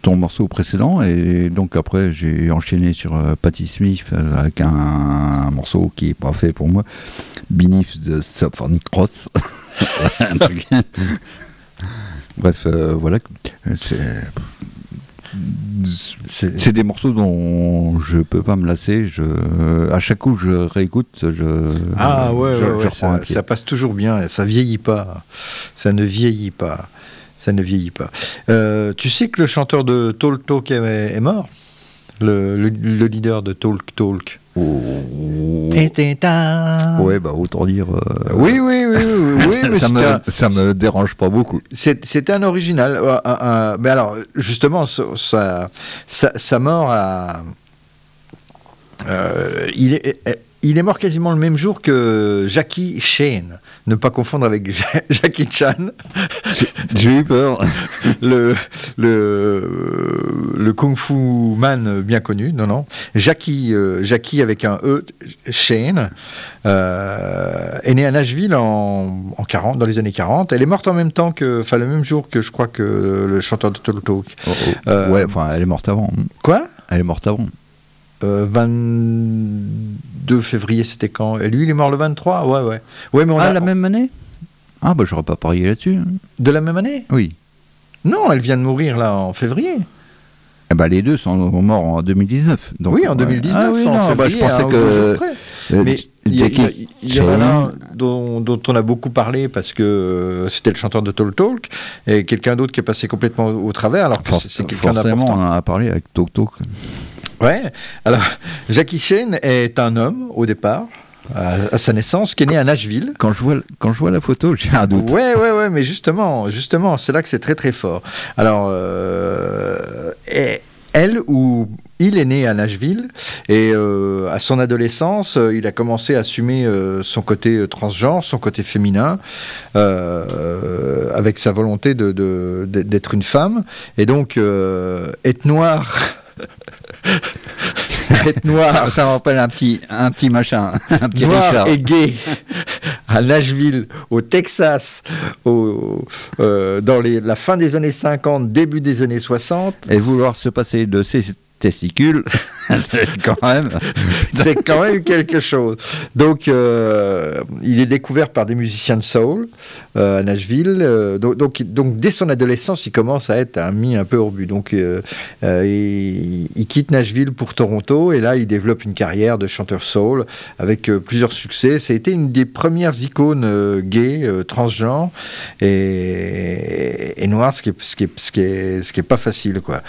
ton morceau précédent et donc après j'ai enchaîné sur euh, Patti Smith euh, avec un, un morceau qui est pas fait pour moi, Beneath the Symphony Cross. un truc. Bref, euh, voilà. C'est C'est- des morceaux dont je peux pas me lasser. Je, à chaque coup, je réécoute. Je, Ah ouais, je- ça, passe toujours bien, ça vieillit pas. Ça ne vieillit pas. Ça ne vieillit pas. Euh, tu sais que le chanteur de Talk Talk est, est mort? Le, le- le leader de Talk Talk. Oh. Ouais, bah autant dire. euh, Oui, oui, oui, oui, oui, ça, me, un- ça me dérange pas beaucoup. C'est- C'était un original. euh, mais alors, justement, sa, sa- sa- sa mort a. euh, il, est, il est mort quasiment le même jour que Jackie Chan. Ne pas confondre avec Ja- Jackie Chan, J'ai eu peur. le, le, le kung fu man bien connu. Non, non. Jackie, euh, Jackie avec un E, Chan, euh, est né à Nashville en, en 40, dans les années 40. Elle est morte en même temps que, enfin, le même jour que je crois que le chanteur de Talk Talk. Euh, ouais, enfin, elle est morte avant. Quoi? Elle est morte avant. Euh, 22 février, c'était quand? Et lui, il est mort le 23 Ouais, ouais. Ouais, mais on ah, a- la même année? Ah, bah j'aurais pas parié là-dessus. De la même année? Oui. Non, elle vient de mourir là en février. Eh ben, les deux sont morts en 2019. donc, oui, en ouais. 2019, Ah oui, en non, bah, je février, pensais deux jours que. euh, Mais il y, en a un dont, dont on a beaucoup parlé parce que euh, c'était le chanteur de Talk Talk et quelqu'un d'autre qui est passé complètement au, au travers alors que c'est quelqu'un Forcément, d'important. on en a parlé avec Tok Tok. Ouais. Alors, Jackie Chan est un homme au départ. à, à sa naissance, qui est né à Nashville. Quand je vois, quand je vois la photo, j'ai un doute. Ouais, ouais, ouais, mais justement, justement, c'est là que c'est très très fort. Alors, euh, et elle ou il est né à Nashville et euh, à son adolescence, euh, il a commencé à assumer euh, son côté euh, transgenre, son côté féminin, euh, avec sa volonté de- de- de- d'être une femme. Et donc, euh, être noir. être noir. Ça, ça me rappelle un petit, un petit machin, un petit noir Richard. et gay à Nashville, au Texas, au, euh, dans les- la fin des années 50, début des années 60. Et vouloir se passer de ses testicules, c'est quand même. c'est quand même quelque chose. Donc, euh, il est découvert par des musiciens de soul euh, à Nashville. Euh, donc, donc, dès son adolescence, il commence à être un mis un peu hors but. Donc, il, quitte Nashville pour Toronto et là, il développe une carrière de chanteur soul avec plusieurs succès. Ça a été une des premières icônes gays, transgenres et, et noires, ce qui est, ce qui est, ce qui est, ce qui est pas facile, quoi.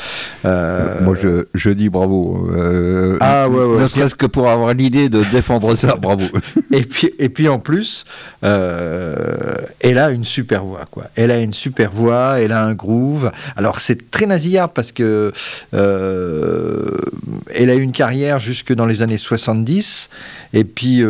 Moi, je, je dis bravo. Euh, Ah, ouais, ouais. Ne serait-ce que pour avoir l'idée de défendre ça, bravo. Et puis, et puis en plus, euh, elle a une super voix, quoi. Elle a une super voix, elle a un groove. Alors c'est très nasillard parce que euh, elle a eu une carrière jusque dans les années 70. Et puis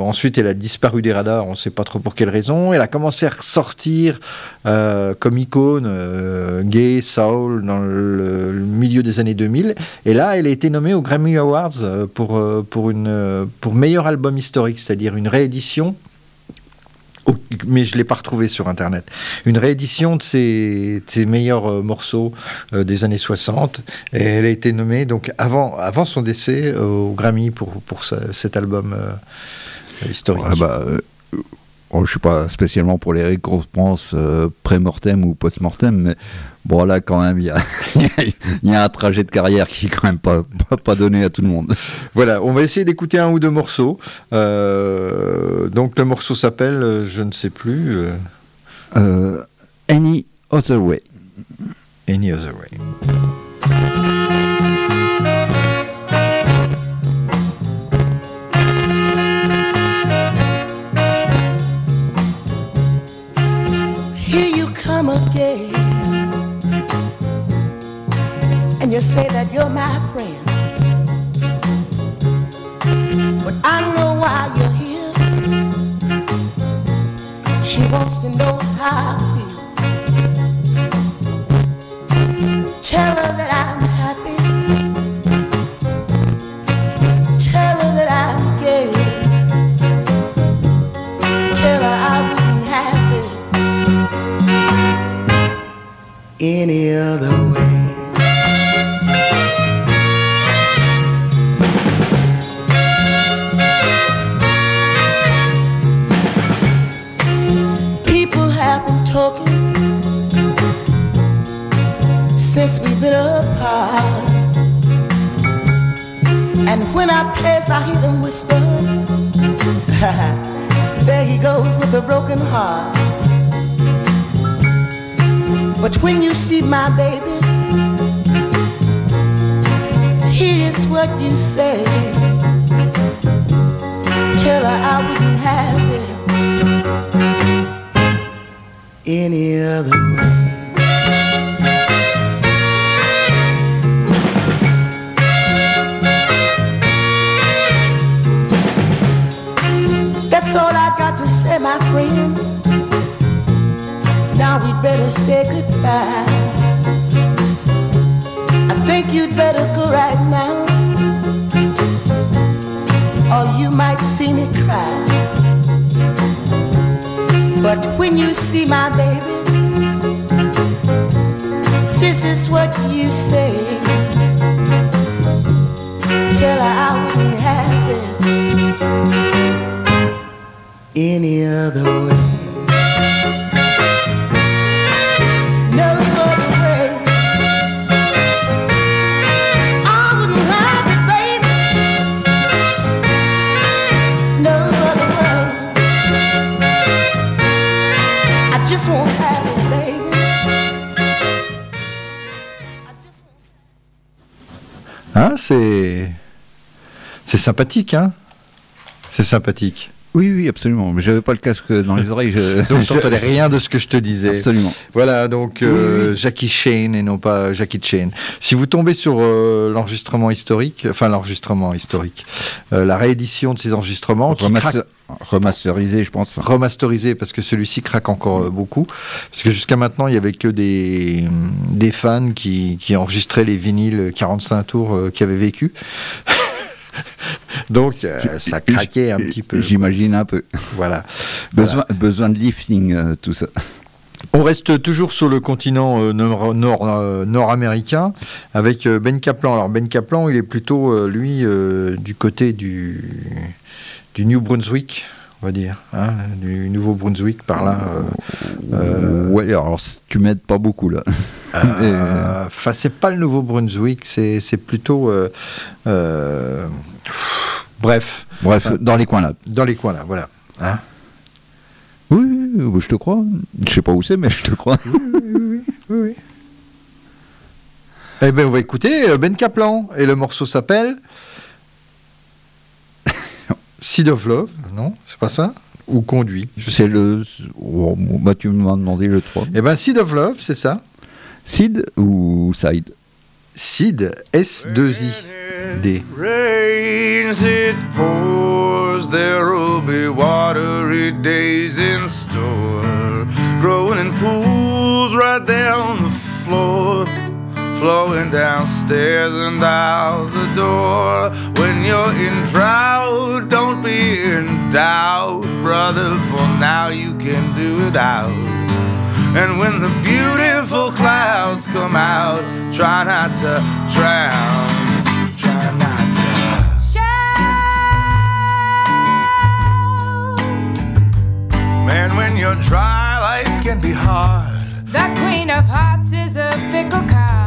ensuite, elle a disparu des radars. On ne sait pas trop pour quelle raison. Elle a commencé à ressortir euh, comme icône euh, gay, soul dans le, milieu des années 2000. Et là, elle a été nommée aux Grammy Awards euh, pour, pour, une, pour meilleur album historique, c'est-à-dire une réédition. Oh, Mais je ne l'ai pas retrouvé sur Internet. Une réédition de ses, ses meilleurs morceaux des années 60. Et elle a été nommée donc, avant, avant son décès euh, au Grammy pour, pour ce- cet album historique. Ouais, bah, oh, je suis pas spécialement pour les récompenses euh, pré-mortem ou post-mortem, mais bon, là, quand même, il y a, il y a un trajet de carrière qui est quand même pas, pas, pas donné à tout le monde. Voilà, on va essayer d'écouter un ou deux morceaux. Euh, donc le morceau s'appelle, euh, je ne sais plus, Euh, any Other Way. Any Other Way. And you say that you're my friend. But I know why you're here. She wants to know how I feel. Tell her that I'm any other way. People have been talking since we've been apart. And when I pass, I hear them whisper, There he goes with a broken heart. But when you see my baby, here's what you say. Tell her I wouldn't have it any other way. Say goodbye. I think you'd better go right now, or you might see me cry. But when you see my baby, this is what you say. Tell her I wouldn't have it any other way. C'est sympathique, hein C'est sympathique. Oui, oui, absolument. Mais j'avais pas le casque dans les oreilles. Je... Donc t'entendais rien de ce que je te disais. Absolument. Voilà, donc euh, Jackie Shane et non pas Jackie Chan. Si vous tombez sur euh, l'enregistrement historique, enfin l'enregistrement historique, euh, la réédition de ces enregistrements, qui Remaster- craque- Remasterisé, je pense. remasterisé parce que celui-ci craque encore beaucoup. Parce que jusqu'à maintenant, il y avait que des, des fans qui, qui enregistraient les vinyles 45 tours qui avaient vécu. Donc euh, ça craquait un petit peu. J'imagine un peu. Voilà. Besoin, besoin de lifting, euh, tout ça. On reste toujours sur le continent euh, nord- nord- euh, nord-américain avec Ben Kaplan. Alors Ben Kaplan, il est plutôt, lui, du côté du, du New Brunswick, on va dire, hein, du Nouveau-Brunswick, par là. euh, euh, ouais, alors tu m'aides pas beaucoup là. euh, Enfin, c'est pas le Nouveau-Brunswick, c'est c'est plutôt... euh, bref, Bref, dans les coins là. dans les coins là, voilà. Hein Oui, oui, oui, je te crois. Je sais pas où c'est, mais je te crois. Eh bien, on va écouter Ben Kaplan. Et le morceau s'appelle Seed of Love, non C'est pas ça? Ou Conduit? C'est le. oh, bah, tu m'as demandé le 3. Eh bien, Seed of Love, c'est ça Seed ou Side? Seed, S-2-I-D. rains, it pours, there'll be watery days in store. Growing in pools right down the floor, flowing downstairs and out the door. When you're in drought, don't be in doubt, brother, for now you can do without. And when the beautiful clouds come out, try not to drown. Try not to. Man, when you're dry, life can be hard. The Queen of Hearts is a fickle card.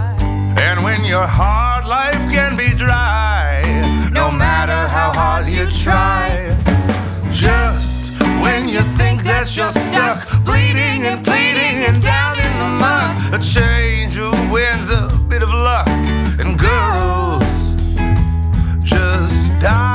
You're hard, life can be dry. No matter how hard you try. Just when you think that you're stuck, bleeding and pleading and down in the muck, a change of winds, a bit of luck, and girls just dying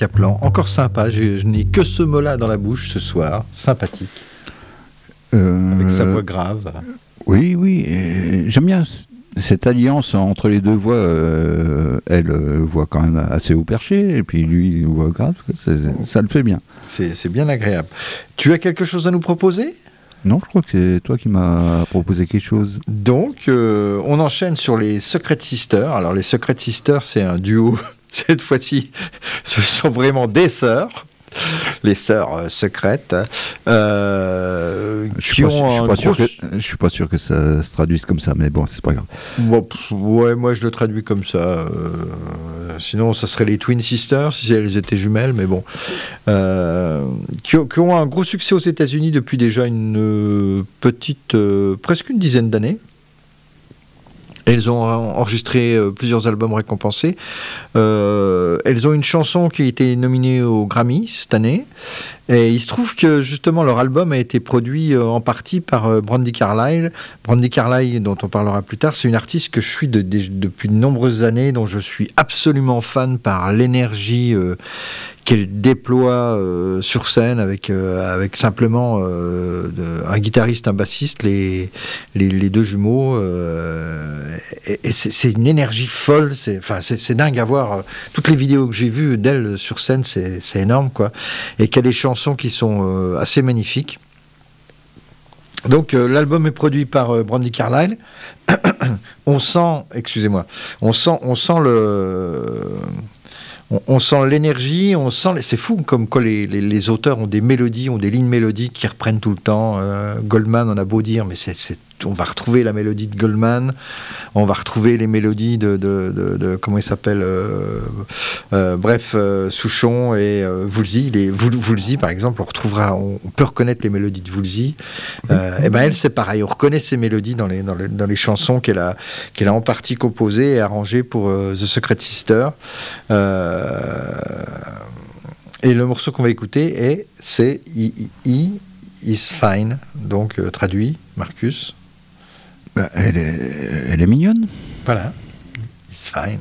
Kaplan. Encore sympa, j'ai- je n'ai que ce mot-là dans la bouche ce soir. Sympathique, Euh, avec sa voix grave. Oui, oui. J'aime bien cette alliance entre les deux voix. euh, elle euh, voit quand même assez haut perché, et puis lui, voix grave. ça le fait bien. C'est c'est bien agréable. Tu as quelque chose à nous proposer? Non, je crois que c'est toi qui m'as proposé quelque chose. Donc, euh, on enchaîne sur les Secret Sisters. Alors, les Secret Sisters, c'est un duo. Cette fois-ci, ce sont vraiment des sœurs. Les sœurs euh, secrètes. euh, Je qui suis, pas, ont sûr- je, suis un pas sûr gros que, je suis pas sûr que ça se traduise comme ça, mais bon, c'est pas grave. Bon, pff, ouais, moi je le traduis comme ça. euh, sinon, ça serait les Twin Sisters si elles étaient jumelles, mais bon. Qui, ont- qui ont un gros succès aux États-Unis depuis déjà une petite, presque une dizaine d'années. Elles ont enregistré euh, plusieurs albums récompensés. Euh, elles ont une chanson qui a été nominée au Grammy cette année. Et il se trouve que justement leur album a été produit euh, en partie par euh, Brandy Carlile. Brandy Carlile, dont on parlera plus tard, c'est une artiste que je suis de- de- depuis de nombreuses années, dont je suis absolument fan par l'énergie euh, qu'elle déploie sur scène avec, simplement un guitariste, un bassiste, les, deux jumeaux. et c'est une énergie folle, c'est dingue à voir. Toutes les vidéos que j'ai vues d'elle sur scène, c'est énorme. quoi. Et a des chansons qui sont euh, assez magnifiques. Donc euh, l'album est produit par euh, Brandy Carlile. on sent, excusez-moi, on sent, on sent le, on, sent l'énergie, on sent, c'est fou comme quoi les, auteurs ont des mélodies, ont des lignes mélodiques qui reprennent tout le temps. Goldman, on a beau dire, mais c'est- on va retrouver la mélodie de Goldman, on va retrouver les mélodies de, de, de- de- comment il s'appelle, euh, euh, bref, euh, Souchon et Woolsey. Les Woolsey, par exemple, on retrouvera, on, peut reconnaître les mélodies de Woolsey. Et ben elle, c'est pareil, on reconnaît ces mélodies dans les, dans les, dans les chansons qu'elle a, qu'elle a en partie composées et arrangées pour The Secret Sister. Et le morceau qu'on va écouter est c'est I, I- I is fine, donc traduit, Marcus. Bah, elle, est, elle est mignonne. Voilà, is fine.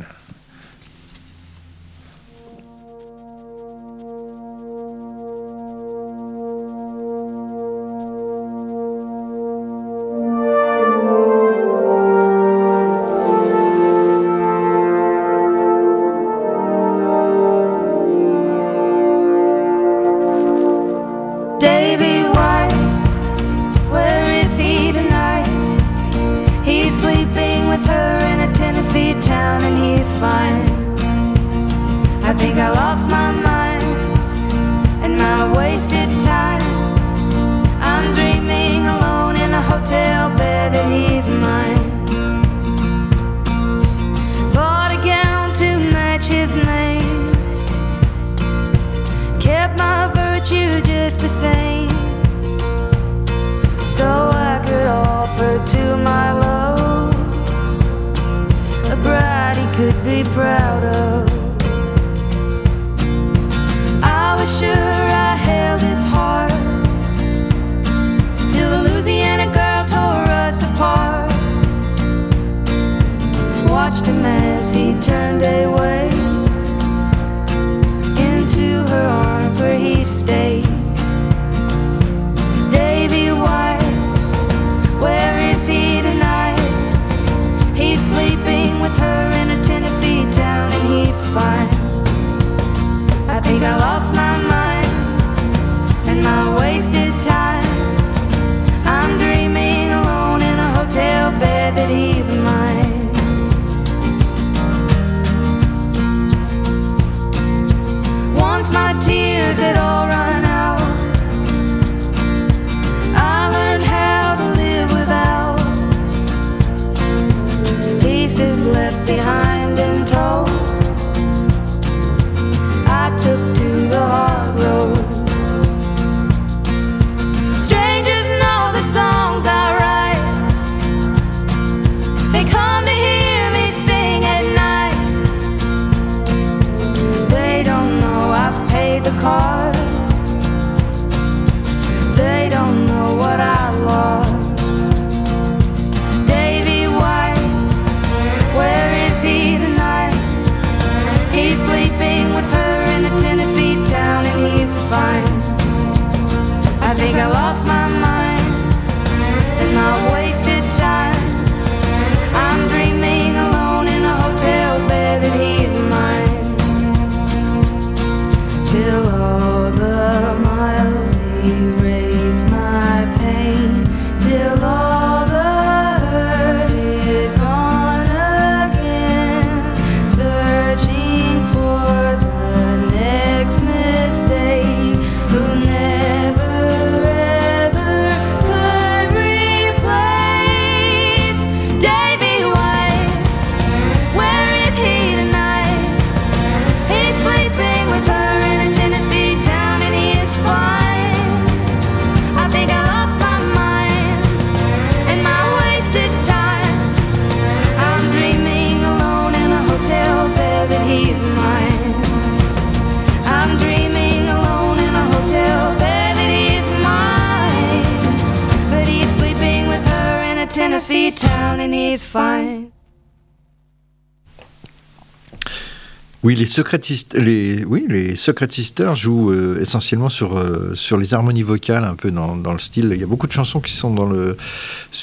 Les oui, les Secret Sisters jouent euh, essentiellement sur, euh, sur les harmonies vocales, un peu dans, dans le style. Il y a beaucoup de chansons qui sont dans le,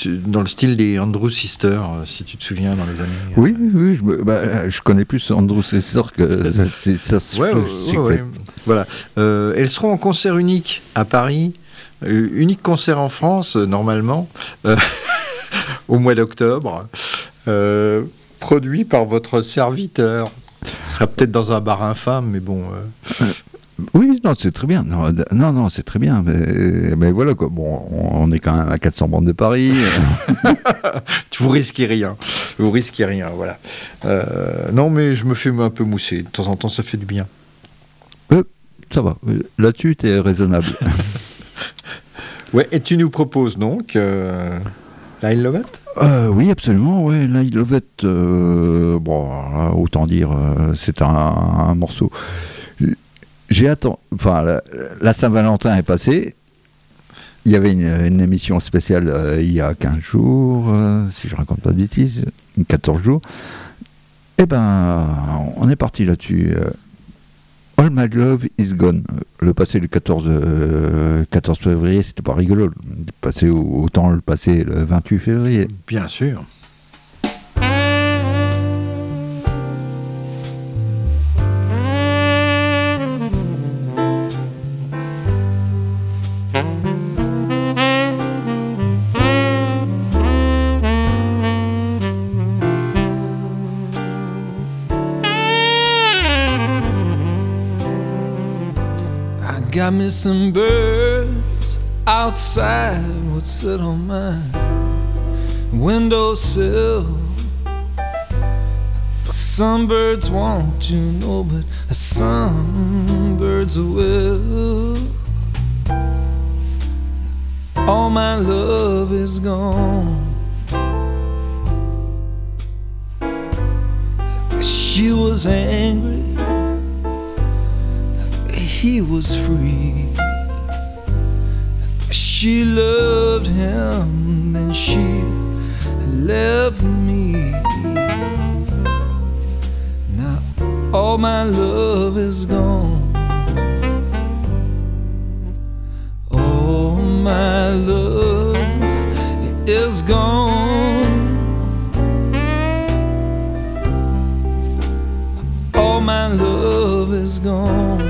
dans le style des Andrew Sisters, euh, si tu te souviens, dans les années. Oui, oui, oui, je, bah, je connais plus Andrew Cesar que ça, Ouais, ouais, ouais. Voilà. Elles seront en concert unique à Paris, unique concert en France, normalement, au mois d'octobre, produit par votre serviteur. Ce sera peut-être dans un bar infâme, mais bon. euh, Oui, non, c'est très bien. Non, non, non, c'est très bien. Mais, mais voilà, quoi. Bon, on, on est quand même à 400 bandes de Paris. vous risquez rien. Vous risquez rien, voilà. Euh, non, mais je me fais un peu mousser. De temps en temps, ça fait du bien. Euh, ça va. Là-dessus, t'es raisonnable. Ouais, et tu nous proposes donc euh, Lovett? Euh, oui, absolument. Ouais, là, il euh, bon, euh, autant dire, euh, c'est un, morceau. J'ai attendu. Enfin, la, Saint-Valentin est passée. Il y avait une, émission spéciale euh, il y a 15 jours, si je raconte pas de bêtises, 14 jours. Eh ben, on est parti là-dessus. All My Love is Gone. Le passé le 14, euh, 14 février, c'était pas rigolo. Le passé, autant le passé le 28 février. Bien sûr. Got me some birds outside would sit on my windowsill. Some birds won't, you know, but some birds will. All my love is gone. She was angry he was free. She loved him, then she left me. Now all my love is gone. All my love is gone. All my love is gone.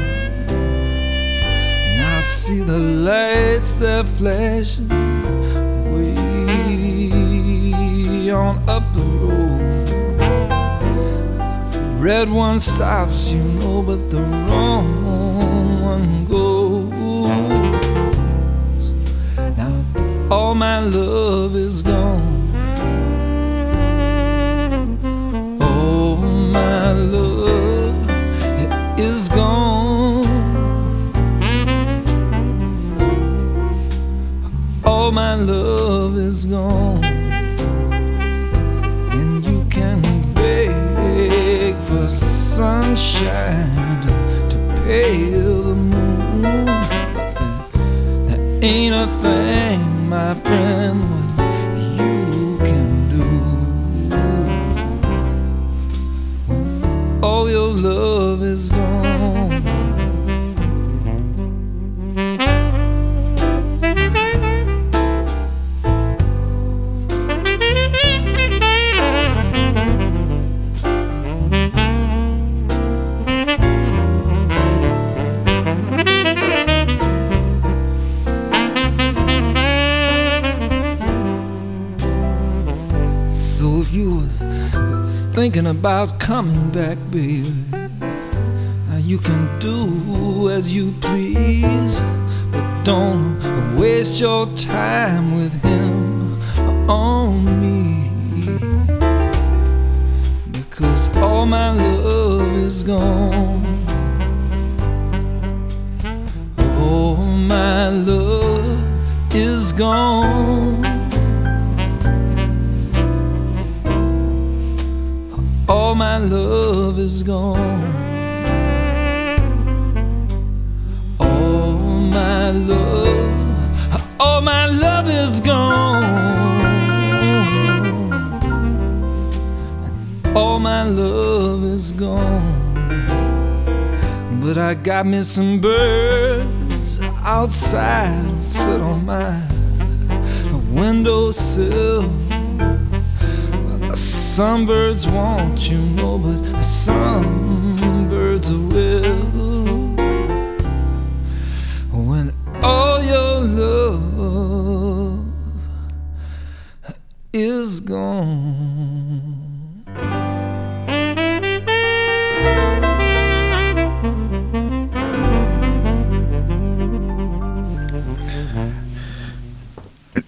The lights that flash way on up the road. Red one stops, you know, but the wrong one goes. Now all my love is gone. All my love is gone. Love is gone. And you can beg for sunshine to, pale the moon. But there, there ain't a thing, my friend, about coming back, baby, now you can do as you please, but don't waste your time with him on me. Because all my love is gone. All my love is gone. my love is gone. All my love, all my love is gone. All my love is gone. But I got me some birds outside, sit on my windowsill some birds won't, you know, but some birds will. When all your love is gone.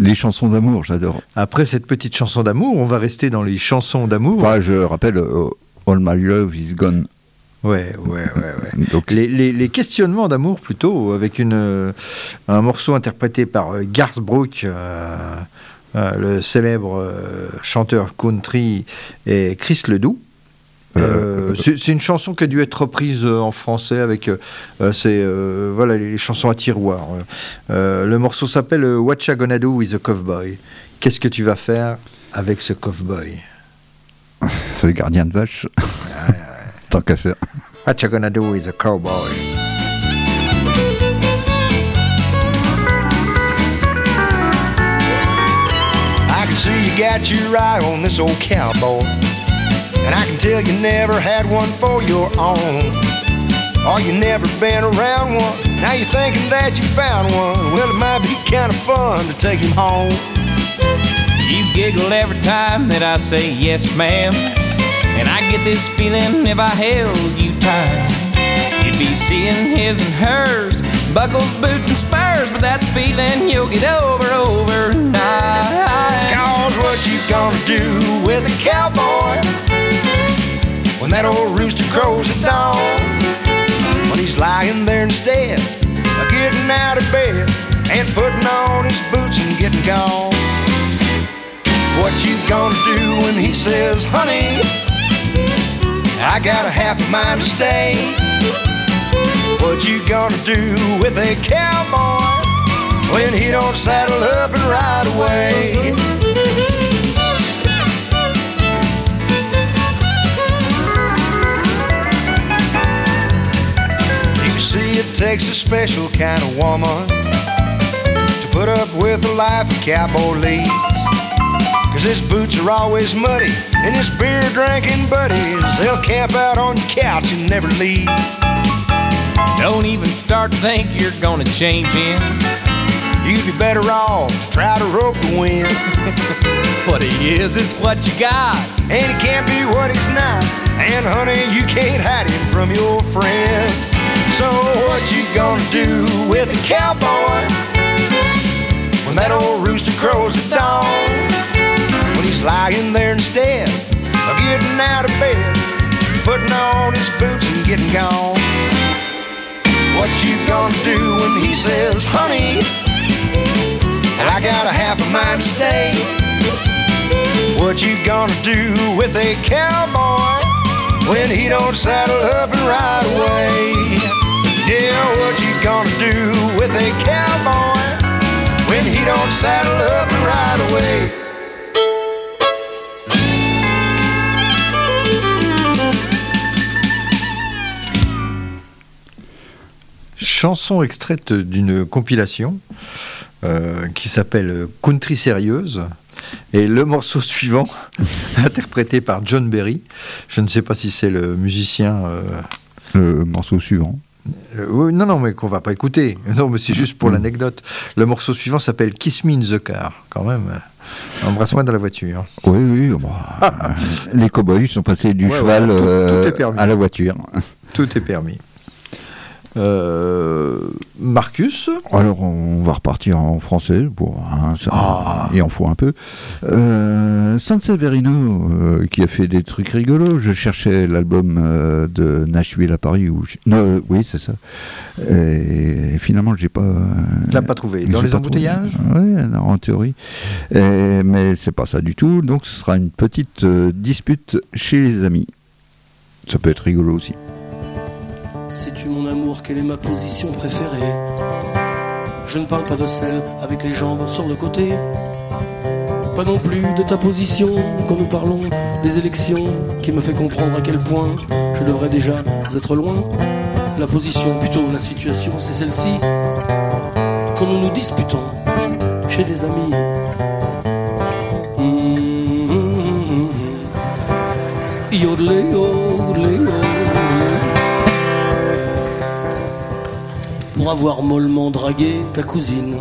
Les chansons d'amour, j'adore. Après cette petite chanson d'amour, on va rester dans les chansons d'amour. Je rappelle euh, All My Love Is Gone. Ouais, ouais, ouais, ouais. Donc, Les, les- les questionnements d'amour plutôt, avec une, euh, un morceau interprété par euh, Garth Brooks, euh, le célèbre chanteur country, et Chris Ledoux. Euh, c'est une chanson qui a dû être reprise euh, en français avec euh, c'est euh, voilà les, chansons à tiroir. Euh, le morceau s'appelle What You Gonna Do with a Cowboy. Qu'est-ce que tu vas faire avec ce cowboy ce gardien de vache. Tant qu'à faire. What you gonna do with a cowboy I can see you got your eye on this old cowboy. And I can tell you never had one for your own. Or you never been around one. Now you're thinking that you found one. Well, it might be kind of fun to take him home. You giggle every time that I say yes, ma'am. And I get this feeling if I held you tight. You'd be seeing his and hers, buckles, boots, and spurs. But that's a feeling you'll get over overnight. Cause what you gonna do with a cowboy when that old rooster crows at dawn? When he's lying there instead of getting out of bed and putting on his boots and getting gone. What you gonna do when he says, honey, I got a half a mind to stay? What you gonna do with a cowboy when he don't saddle up and ride away? See, it takes a special kind of woman to put up with the life a cowboy leads. Cause his boots are always muddy, and his beer drinking buddies, they'll camp out on your couch and never leave. Don't even start to think you're gonna change him. You'd be better off to try to rope the wind. What he is is what you got. And he can't be what he's not. And honey, you can't hide him from your friends. So what you gonna do with a cowboy when that old rooster crows at dawn? When he's lying there instead of getting out of bed, putting on his boots and getting gone. What you gonna do when he says, honey, I got a half a mind to stay? What you gonna do with a cowboy when he don't saddle up and ride away? Yeah, what you gonna do with a cowboy when he don't saddle up and ride away? Chanson extraite d'une compilation euh, qui s'appelle Country Sérieuse. Et le morceau suivant, interprété par John Berry, je ne sais pas si c'est le musicien. euh, Le morceau suivant. euh, oui, non, non, mais qu'on va pas écouter. Non, mais c'est juste pour l'anecdote. Le morceau suivant s'appelle Kiss Me in the Car, quand même. Embrasse-moi dans la voiture. Oui, oui. bah, les cow-boys sont passés du Ouais, cheval voilà, tout- tout euh, à la voiture. Tout est permis. Euh, Marcus Alors, on va repartir en français, bon, hein, ça, Ah. il en faut un peu. Euh, Sanseverino, euh, qui a fait des trucs rigolos. Je cherchais l'album euh, de Nashville à Paris. Où je- Non, euh, oui, c'est ça. Et, finalement, j'ai pas. Tu l'as pas trouvé Dans les embouteillages? Oui, en théorie. Et- mais c'est pas ça du tout. Donc, ce sera une petite dispute chez les amis. Ça peut être rigolo aussi. Sais-tu mon amour quelle est ma position préférée? Je ne parle pas de celle avec les jambes sur le côté pas non plus de ta position quand nous parlons des élections qui me fait comprendre à quel point je devrais déjà être loin. La position, plutôt la situation, c'est celle-ci. Quand nous nous disputons chez des amis. Mm-hmm. Yodelé, yodelé, yodelé. Pour avoir mollement dragué ta cousine.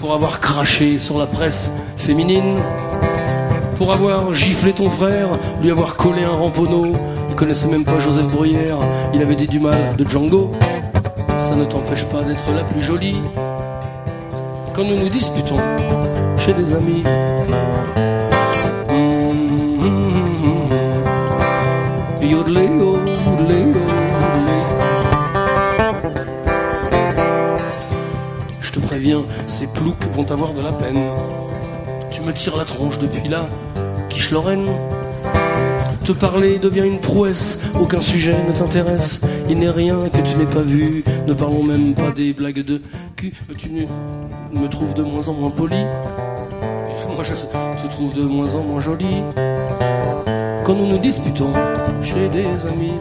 Pour avoir craché sur la presse féminine. Pour avoir giflé ton frère, lui avoir collé un ramponneau. Il connaissait même pas Joseph Bruyère, il avait des du mal de Django. Ça ne t'empêche pas d'être la plus jolie. Quand nous nous disputons chez des amis. Ces ploucs vont avoir de la peine. Tu me tires la tronche depuis là, quiche Lorraine. Te parler devient une prouesse, aucun sujet ne t'intéresse. Il n'est rien que tu n'aies pas vu, ne parlons même pas des blagues de cul. Tu me trouves de moins en moins poli. Moi je te trouve de moins en moins jolie. Quand nous nous disputons chez des amis.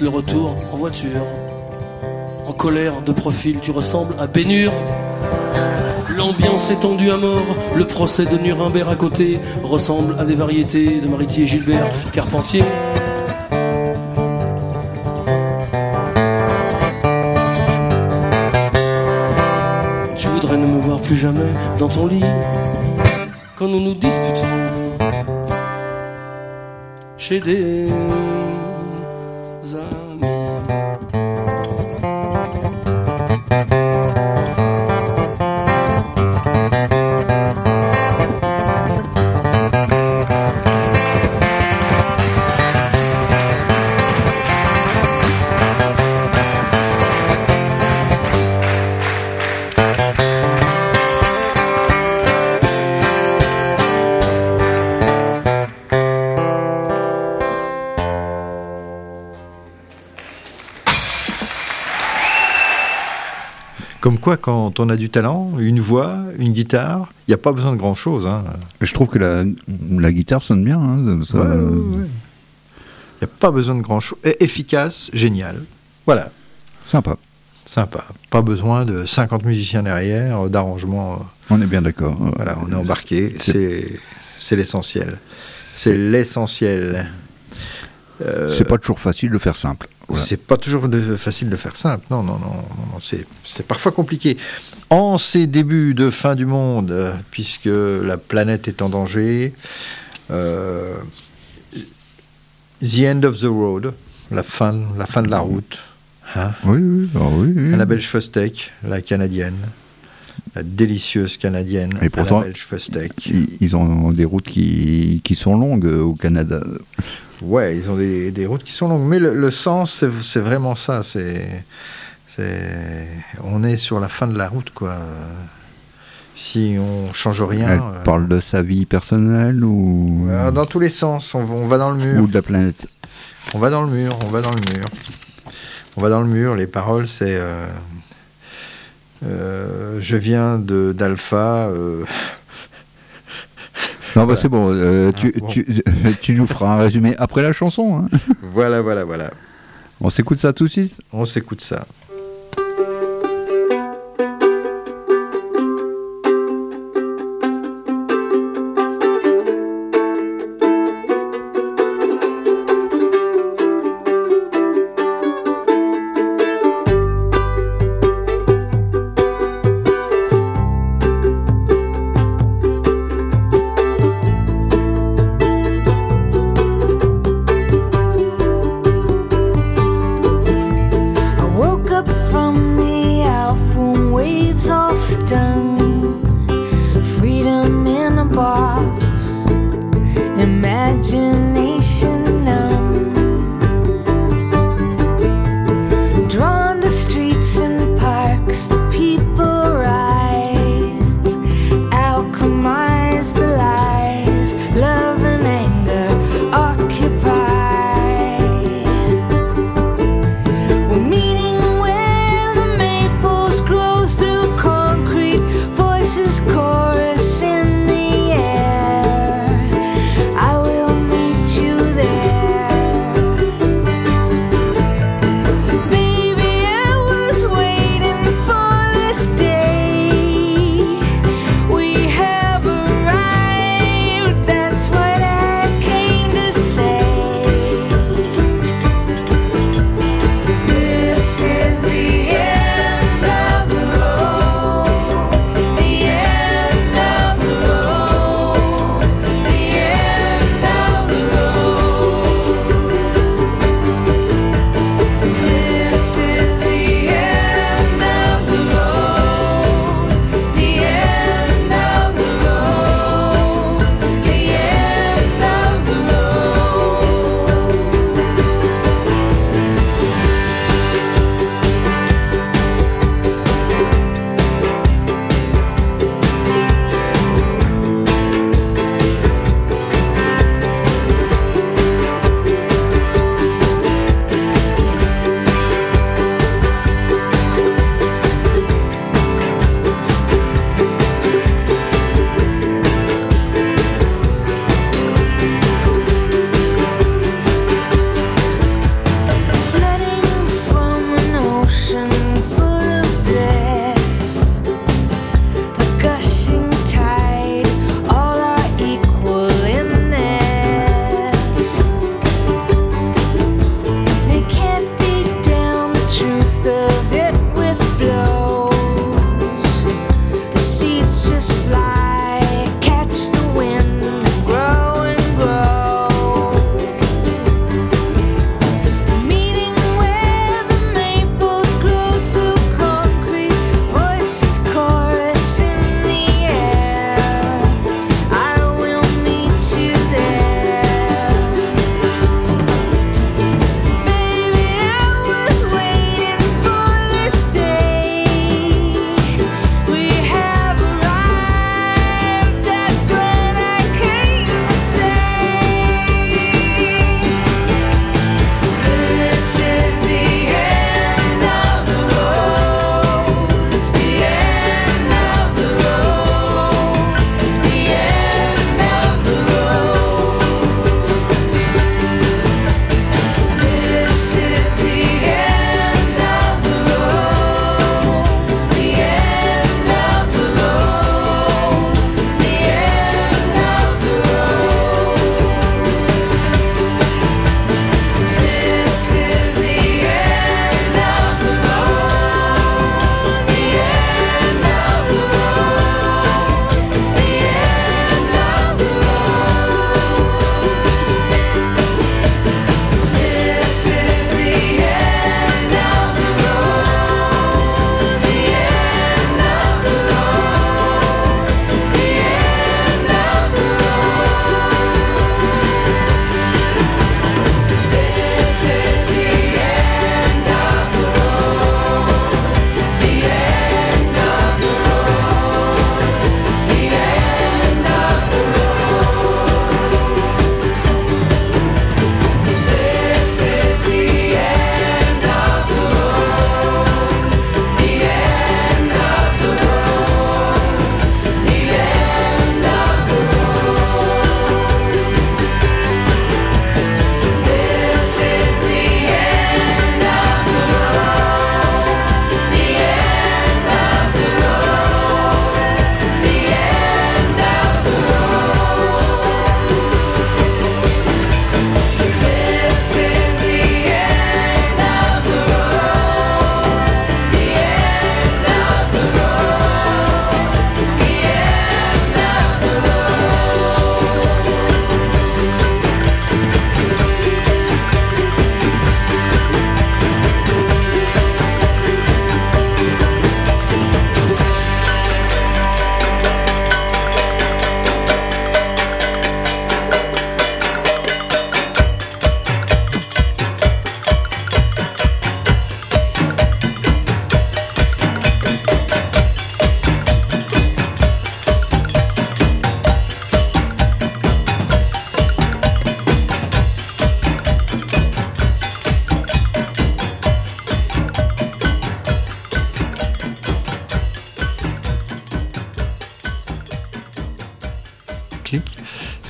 Le retour en voiture. En colère de profil, tu ressembles à Bénure. L'ambiance est tendue à mort, le procès de Nuremberg à côté ressemble à des variétés de Maritier Gilbert Carpentier. Tu voudrais ne me voir plus jamais dans ton lit quand nous nous disputons chez des quoi, quand on a du talent, une voix, une guitare, il n'y a pas besoin de grand-chose. hein. Je trouve que la, la guitare sonne bien. hein, ça- Ouais, ouais, ouais. Il n'y a pas besoin de grand-chose. Et Efficace, génial. Voilà. Sympa. Sympa. Pas besoin de 50 musiciens derrière, euh, d'arrangements. euh, On est bien d'accord. Voilà, on est embarqué. C'est c'est l'essentiel. C'est l'essentiel. Euh, C'est pas toujours facile de faire simple. Voilà. C'est pas toujours de- facile de faire simple. Non, non, non, c'est parfois compliqué. En ces débuts de fin du monde, euh, puisque la planète est en danger, euh, The End of the Road, la fin, la fin de la route. hein. Oui, oui, oui, oui. Annabelle Schwestek, la canadienne, la délicieuse canadienne Et pourtant, Annabelle Schwestek. ils, ils ont des routes qui, qui sont longues euh, au Canada. Ouais, ils ont des, des routes qui sont longues, mais le, le sens, c'est- vraiment ça. C'est, c'est, on est sur la fin de la route, quoi. Si on change rien, Elle euh, parle de sa vie personnelle ou, euh, dans tous les sens, on, va- on va dans le mur. ou de la planète. On va dans le mur, on va dans le mur. On va dans le mur, les paroles, c'est... euh, je viens de d'Alpha. Euh, Non, bah c'est bon, euh, tu, bon. Tu, tu nous feras un résumé après la chanson. hein. voilà, voilà, voilà. On s'écoute ça tout de suite On s'écoute ça.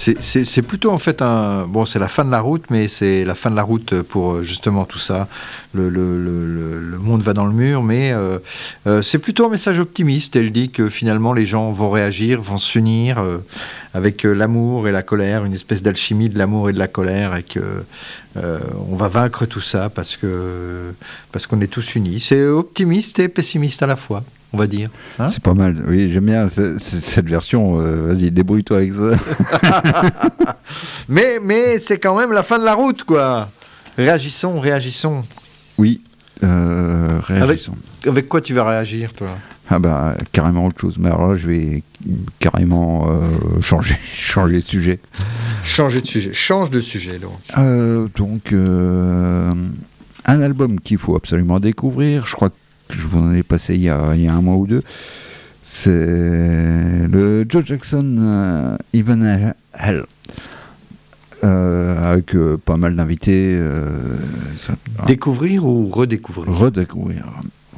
C'est- plutôt en fait un. Bon, c'est la fin de la route, mais c'est la fin de la route pour euh, justement tout ça. Le, monde va dans le mur, mais euh, euh, c'est plutôt un message optimiste. Elle dit que finalement les gens vont réagir, vont s'unir euh, avec l'amour et la colère, une espèce d'alchimie de l'amour et de la colère, et que on va vaincre tout ça parce que parce qu'on est tous unis. C'est optimiste et pessimiste à la fois, on va dire. Hein C'est pas mal, oui, j'aime bien ce- ce- cette version. euh, Vas-y, débrouille-toi avec ça. mais mais c'est quand même la fin de la route, quoi. Réagissons, réagissons. Oui, euh, Avec, réagissons. avec quoi tu vas réagir, toi? Ah bah, carrément autre chose. Mais alors là, je vais carrément euh, changer, changer de sujet. Changer de sujet. Change de sujet, donc. Euh, donc, euh, un album qu'il faut absolument découvrir. Je crois que je vous en ai passé il y a, il y a un mois ou deux. C'est le Joe Jackson euh, Even Hell. Euh, avec euh, pas mal d'invités. euh, Découvrir ou redécouvrir? Redécouvrir.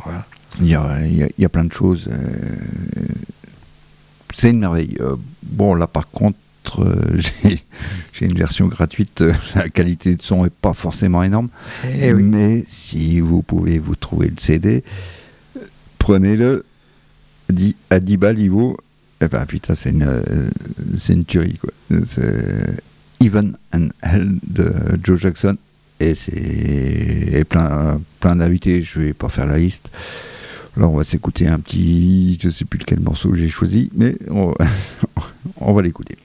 Voilà. Il y a, il y a- il y a plein de choses. c'est une merveille. Bon, là, par contre, euh, j'ai une version gratuite. euh, La qualité de son est pas forcément énorme. Eh oui. Mais si vous pouvez vous trouver le CD, euh, prenez-le. À 10 balles, il vaut. Eh ben, putain, c'est une, une tuerie, quoi. Even and Hell de Joe Jackson. Et c'est plein, plein d'invités. Je vais pas faire la liste. Là, on va s'écouter un petit. Je sais plus lequel morceau j'ai choisi, mais on, on va l'écouter.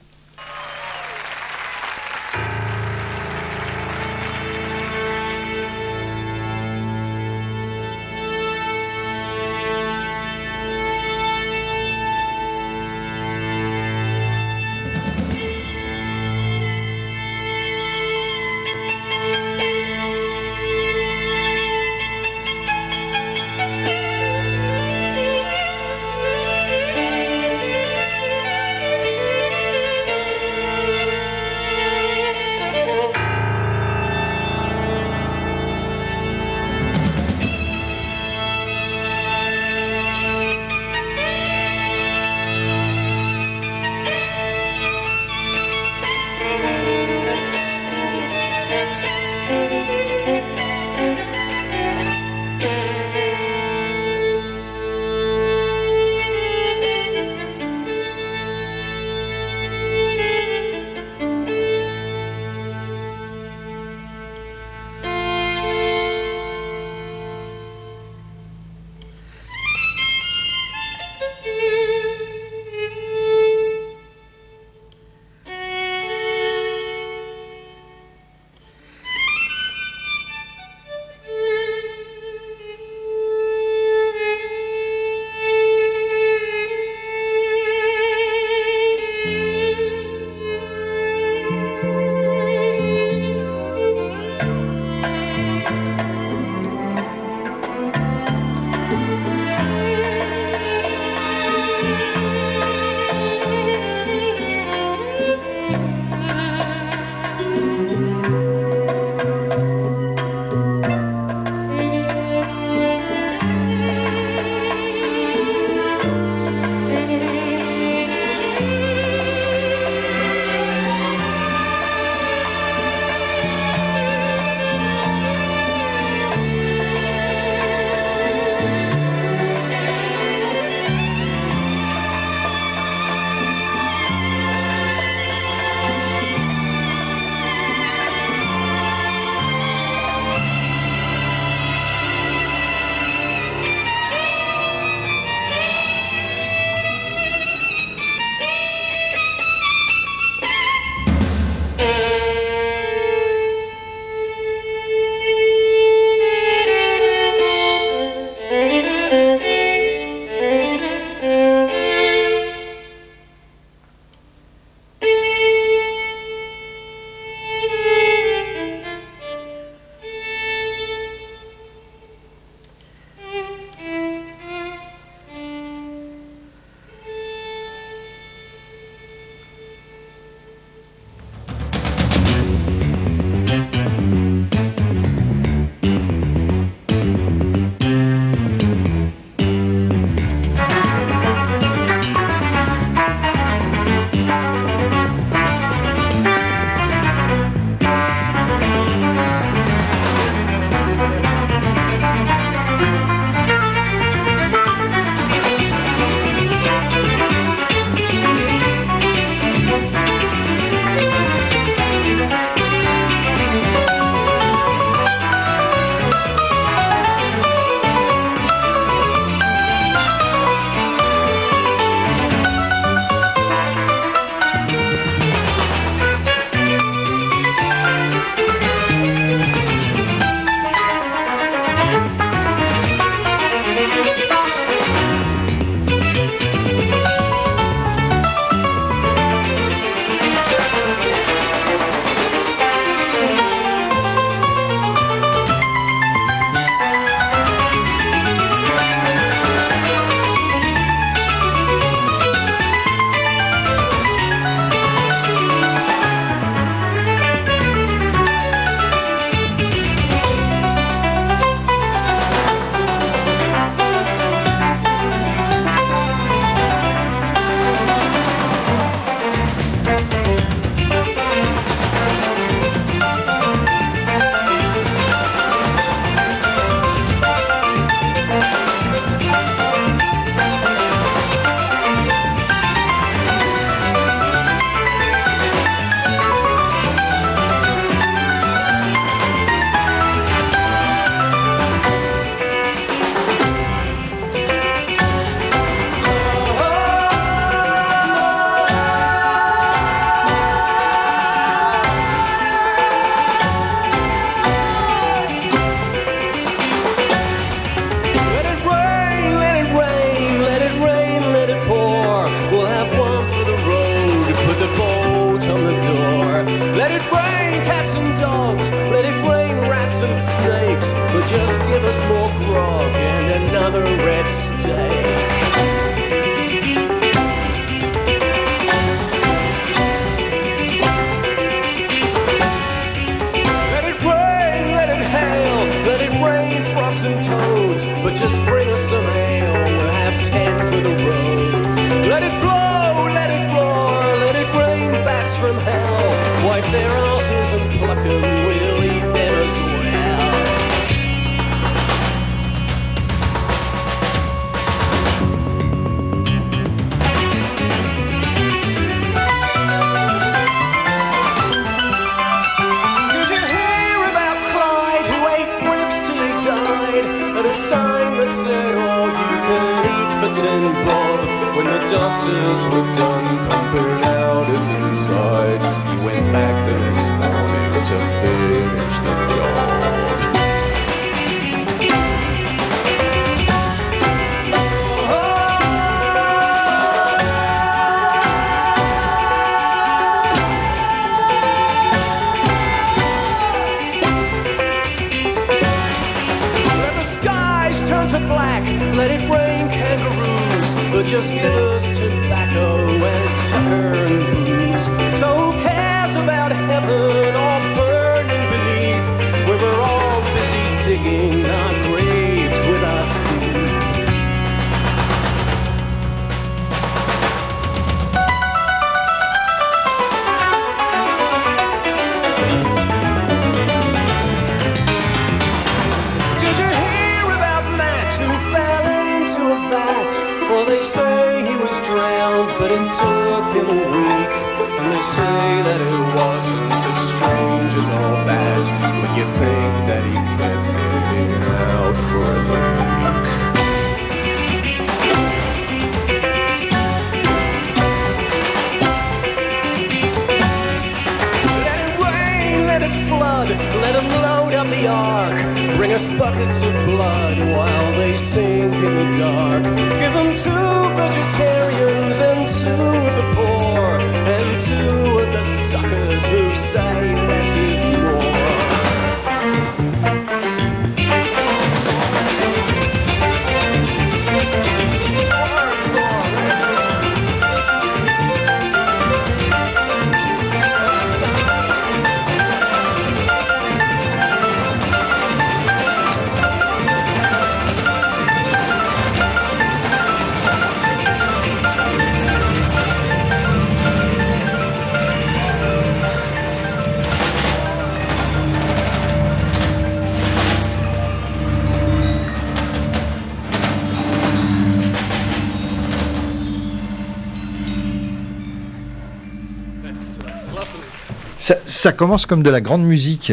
Ça, commence comme de la grande musique.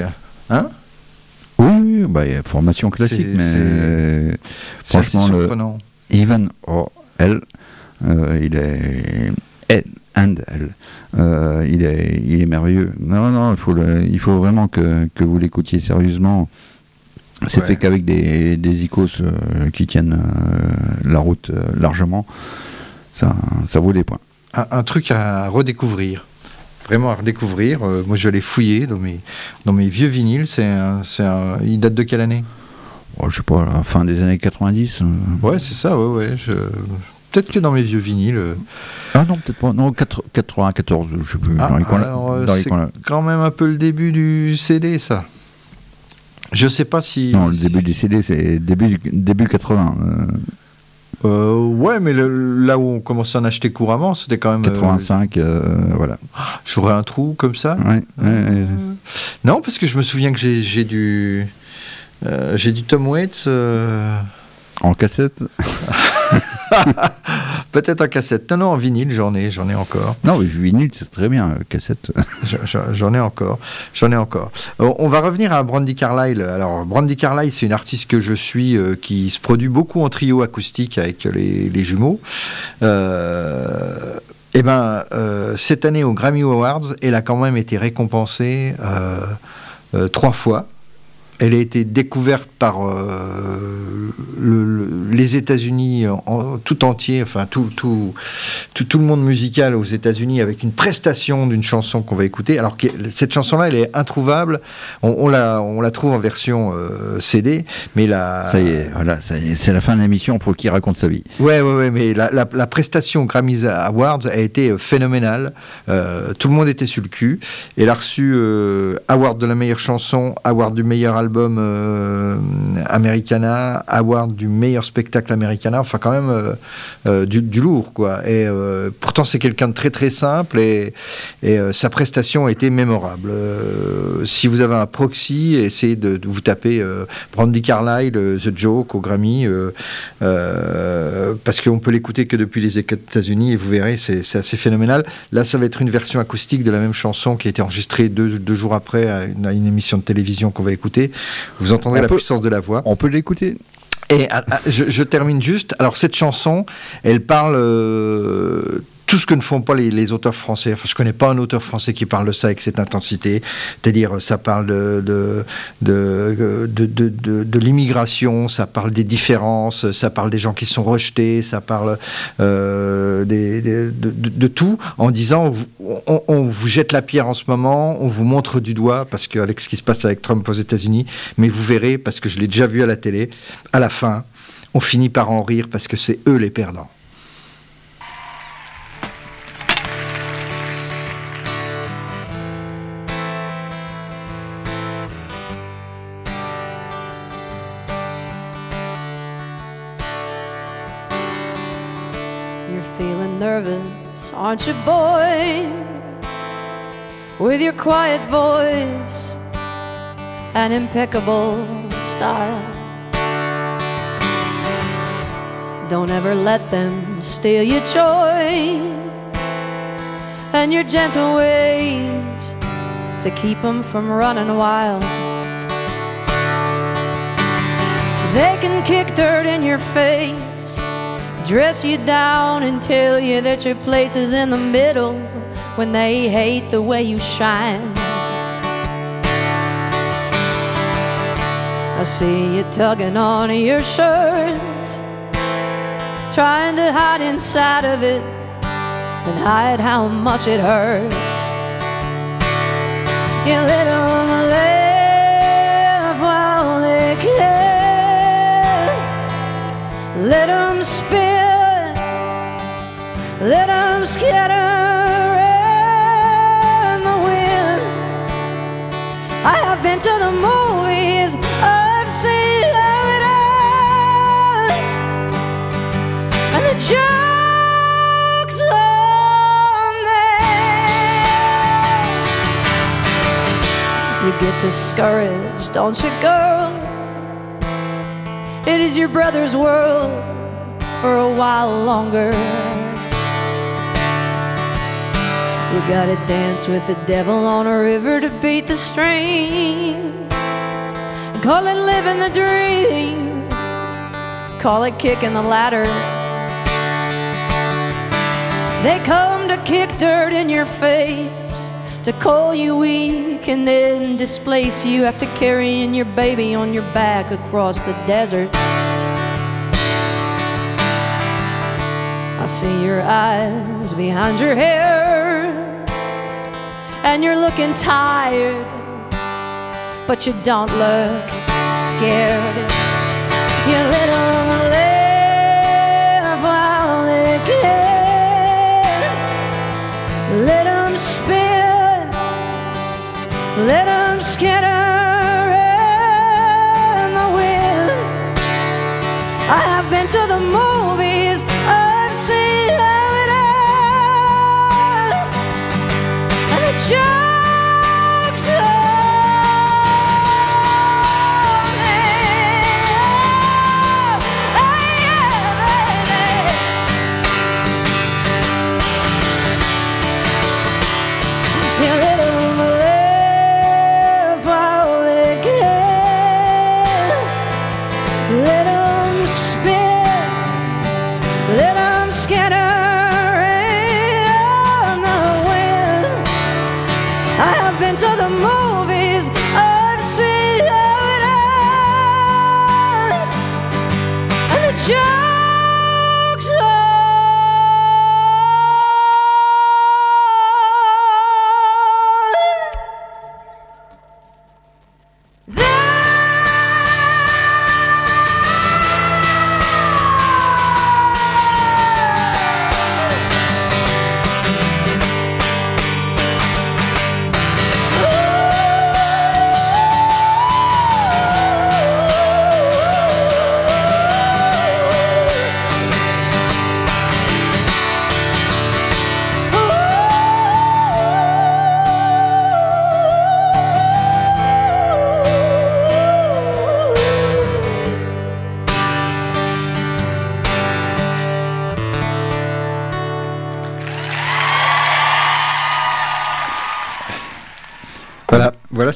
Hein? Oui, oui, bah, il y a formation classique, mais franchement, le surprenant. Even or L, euh, il est Ed and L, euh, il est, il est merveilleux. Non, non, il faut, le- il faut vraiment que, que vous l'écoutiez sérieusement. C'est Ouais. fait qu'avec des, des icos euh, qui tiennent euh, la route largement. Ça, ça vaut des points. un, un truc à redécouvrir. Vraiment à redécouvrir. Euh, moi, je l'ai fouillé dans mes, dans mes vieux vinyles. C'est il date de quelle année? Oh, je sais pas, la fin des années 90. euh. Ouais, c'est ça, ouais, ouais. je- Peut-être que dans mes vieux vinyles. euh, Ah non, peut-être pas. Non, 4- 94, je sais plus. Ah, dans les coins- alors, dans les c'est quand même un peu le début du CD, ça. Je sais pas si. Non, le début du CD, c'est début, début 80. euh, Euh, ouais, mais le- là où on commençait à en acheter couramment, c'était quand même. euh, 85, euh, voilà. J'aurais un trou comme ça. Ouais, ouais. Non, parce que je me souviens que j'ai du. euh, j'ai du Tom Waits. euh, En cassette Peut-être en cassette. Non, non, en vinyle, j'en ai, j'en ai encore. Non, mais vinyle, c'est très bien, euh, cassette. Je- je- J'en ai encore. J'en ai encore. On va revenir à Brandy Carlyle. Alors, Brandy Carlyle, c'est une artiste que je suis euh, qui se produit beaucoup en trio acoustique avec les, les jumeaux. Euh, eh ben, euh, cette année au Grammy Awards, elle a quand même été récompensée euh, euh, trois fois. Elle a été découverte par euh, le- le- les États-Unis en, en- tout entier, enfin tout, tout, tout, tout le monde musical aux États-Unis avec une prestation d'une chanson qu'on va écouter. Alors que cette chanson-là, elle est introuvable. On, on la, on la trouve en version euh, CD, mais la. Ça y est, voilà, c'est la fin de l'émission pour qu'il raconte sa vie. Ouais, ouais, ouais, mais la, la- la prestation Grammy Awards a été euh, phénoménale. Euh, tout le monde était sur le cul. Elle a reçu Award de la meilleure chanson, Award du meilleur album euh, Americana, Award du meilleur spectacle Americana. Enfin, quand même euh, euh, du, lourd, quoi. Et pourtant, c'est quelqu'un de très très simple et, sa prestation a été mémorable. Si vous avez un proxy, essayez de, vous taper Brandy Carlyle, The Joke au Grammy, parce qu'on peut l'écouter que depuis les États-Unis et vous verrez, c'est assez phénoménal. Là, ça va être une version acoustique de la même chanson qui a été enregistrée deux, jours après à une émission de télévision qu'on va écouter. Vous entendrez On la peut- puissance de la voix. On peut l'écouter Et ah, ah, je, je termine juste. Alors cette chanson, elle parle euh, tout ce que ne font pas les, auteurs français. Enfin, je connais pas un auteur français qui parle de ça avec cette intensité. C'est-à-dire, ça parle de de l'immigration, ça parle des différences, ça parle des gens qui sont rejetés, ça parle euh, de tout, en disant on, on vous jette la pierre en ce moment, on vous montre du doigt parce qu'avec ce qui se passe avec Trump aux États-Unis, mais vous verrez parce que je l'ai déjà vu à la télé, à la fin, on finit par en rire parce que c'est eux les perdants. Aren't you, boy? With your quiet voice and impeccable style. Don't ever let them steal your joy and your gentle ways to keep them from running wild. They can kick dirt in your face, dress you down, and tell you that your place is in the middle when they hate the way you shine. I see you tugging on your shirt, trying to hide inside of it and hide how much it hurts. You let laugh while they can. Let 'em spin. Let 'em scatter in the wind. I have been to the movies. I've seen evidence. And the jokes on there. You get discouraged, don't you, girl? It is your brother's world for a while longer. You gotta dance with the devil on a river to beat the stream. Call it living the dream. Call it kicking the ladder. They come to kick dirt in your face, to call you weak and then displace you after carrying your baby on your back across the desert. I see your eyes behind your hair, and you're looking tired, but you don't look scared. You let laugh while they can. Let 'em spin. Let 'em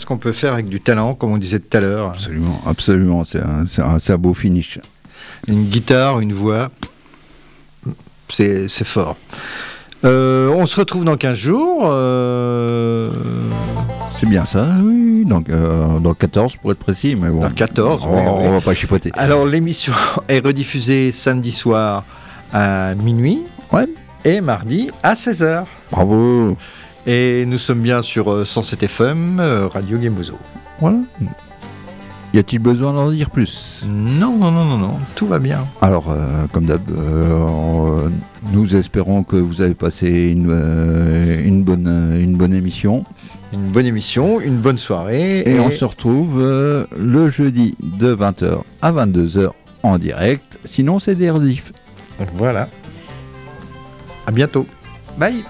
qu'on peut faire avec du talent, comme on disait tout à l'heure. Absolument, absolument. C'est un, c'est un- c'est un beau finish. Une guitare, une voix, c'est c'est fort. Euh, on se retrouve dans 15 jours. euh, C'est bien ça, oui. Donc, euh, dans 14 pour être précis, mais bon. Dans 14, on, oui, on oui. va pas chipoter. Alors l'émission est rediffusée samedi soir à minuit et mardi à 16h. Bravo. Et nous sommes bien sur euh, 107 FM, euh, Radio Gemozo. Voilà. Y a-t-il besoin d'en dire plus? Non, non, non, non, non, tout va bien. Alors, euh, comme d'hab, euh, nous espérons que vous avez passé une, euh, une, bonne, euh, une bonne émission. Une bonne émission, une bonne soirée. Et, on se retrouve euh, le jeudi de 20h à 22h en direct. Sinon, c'est des rediffs. Voilà. À bientôt. Bye.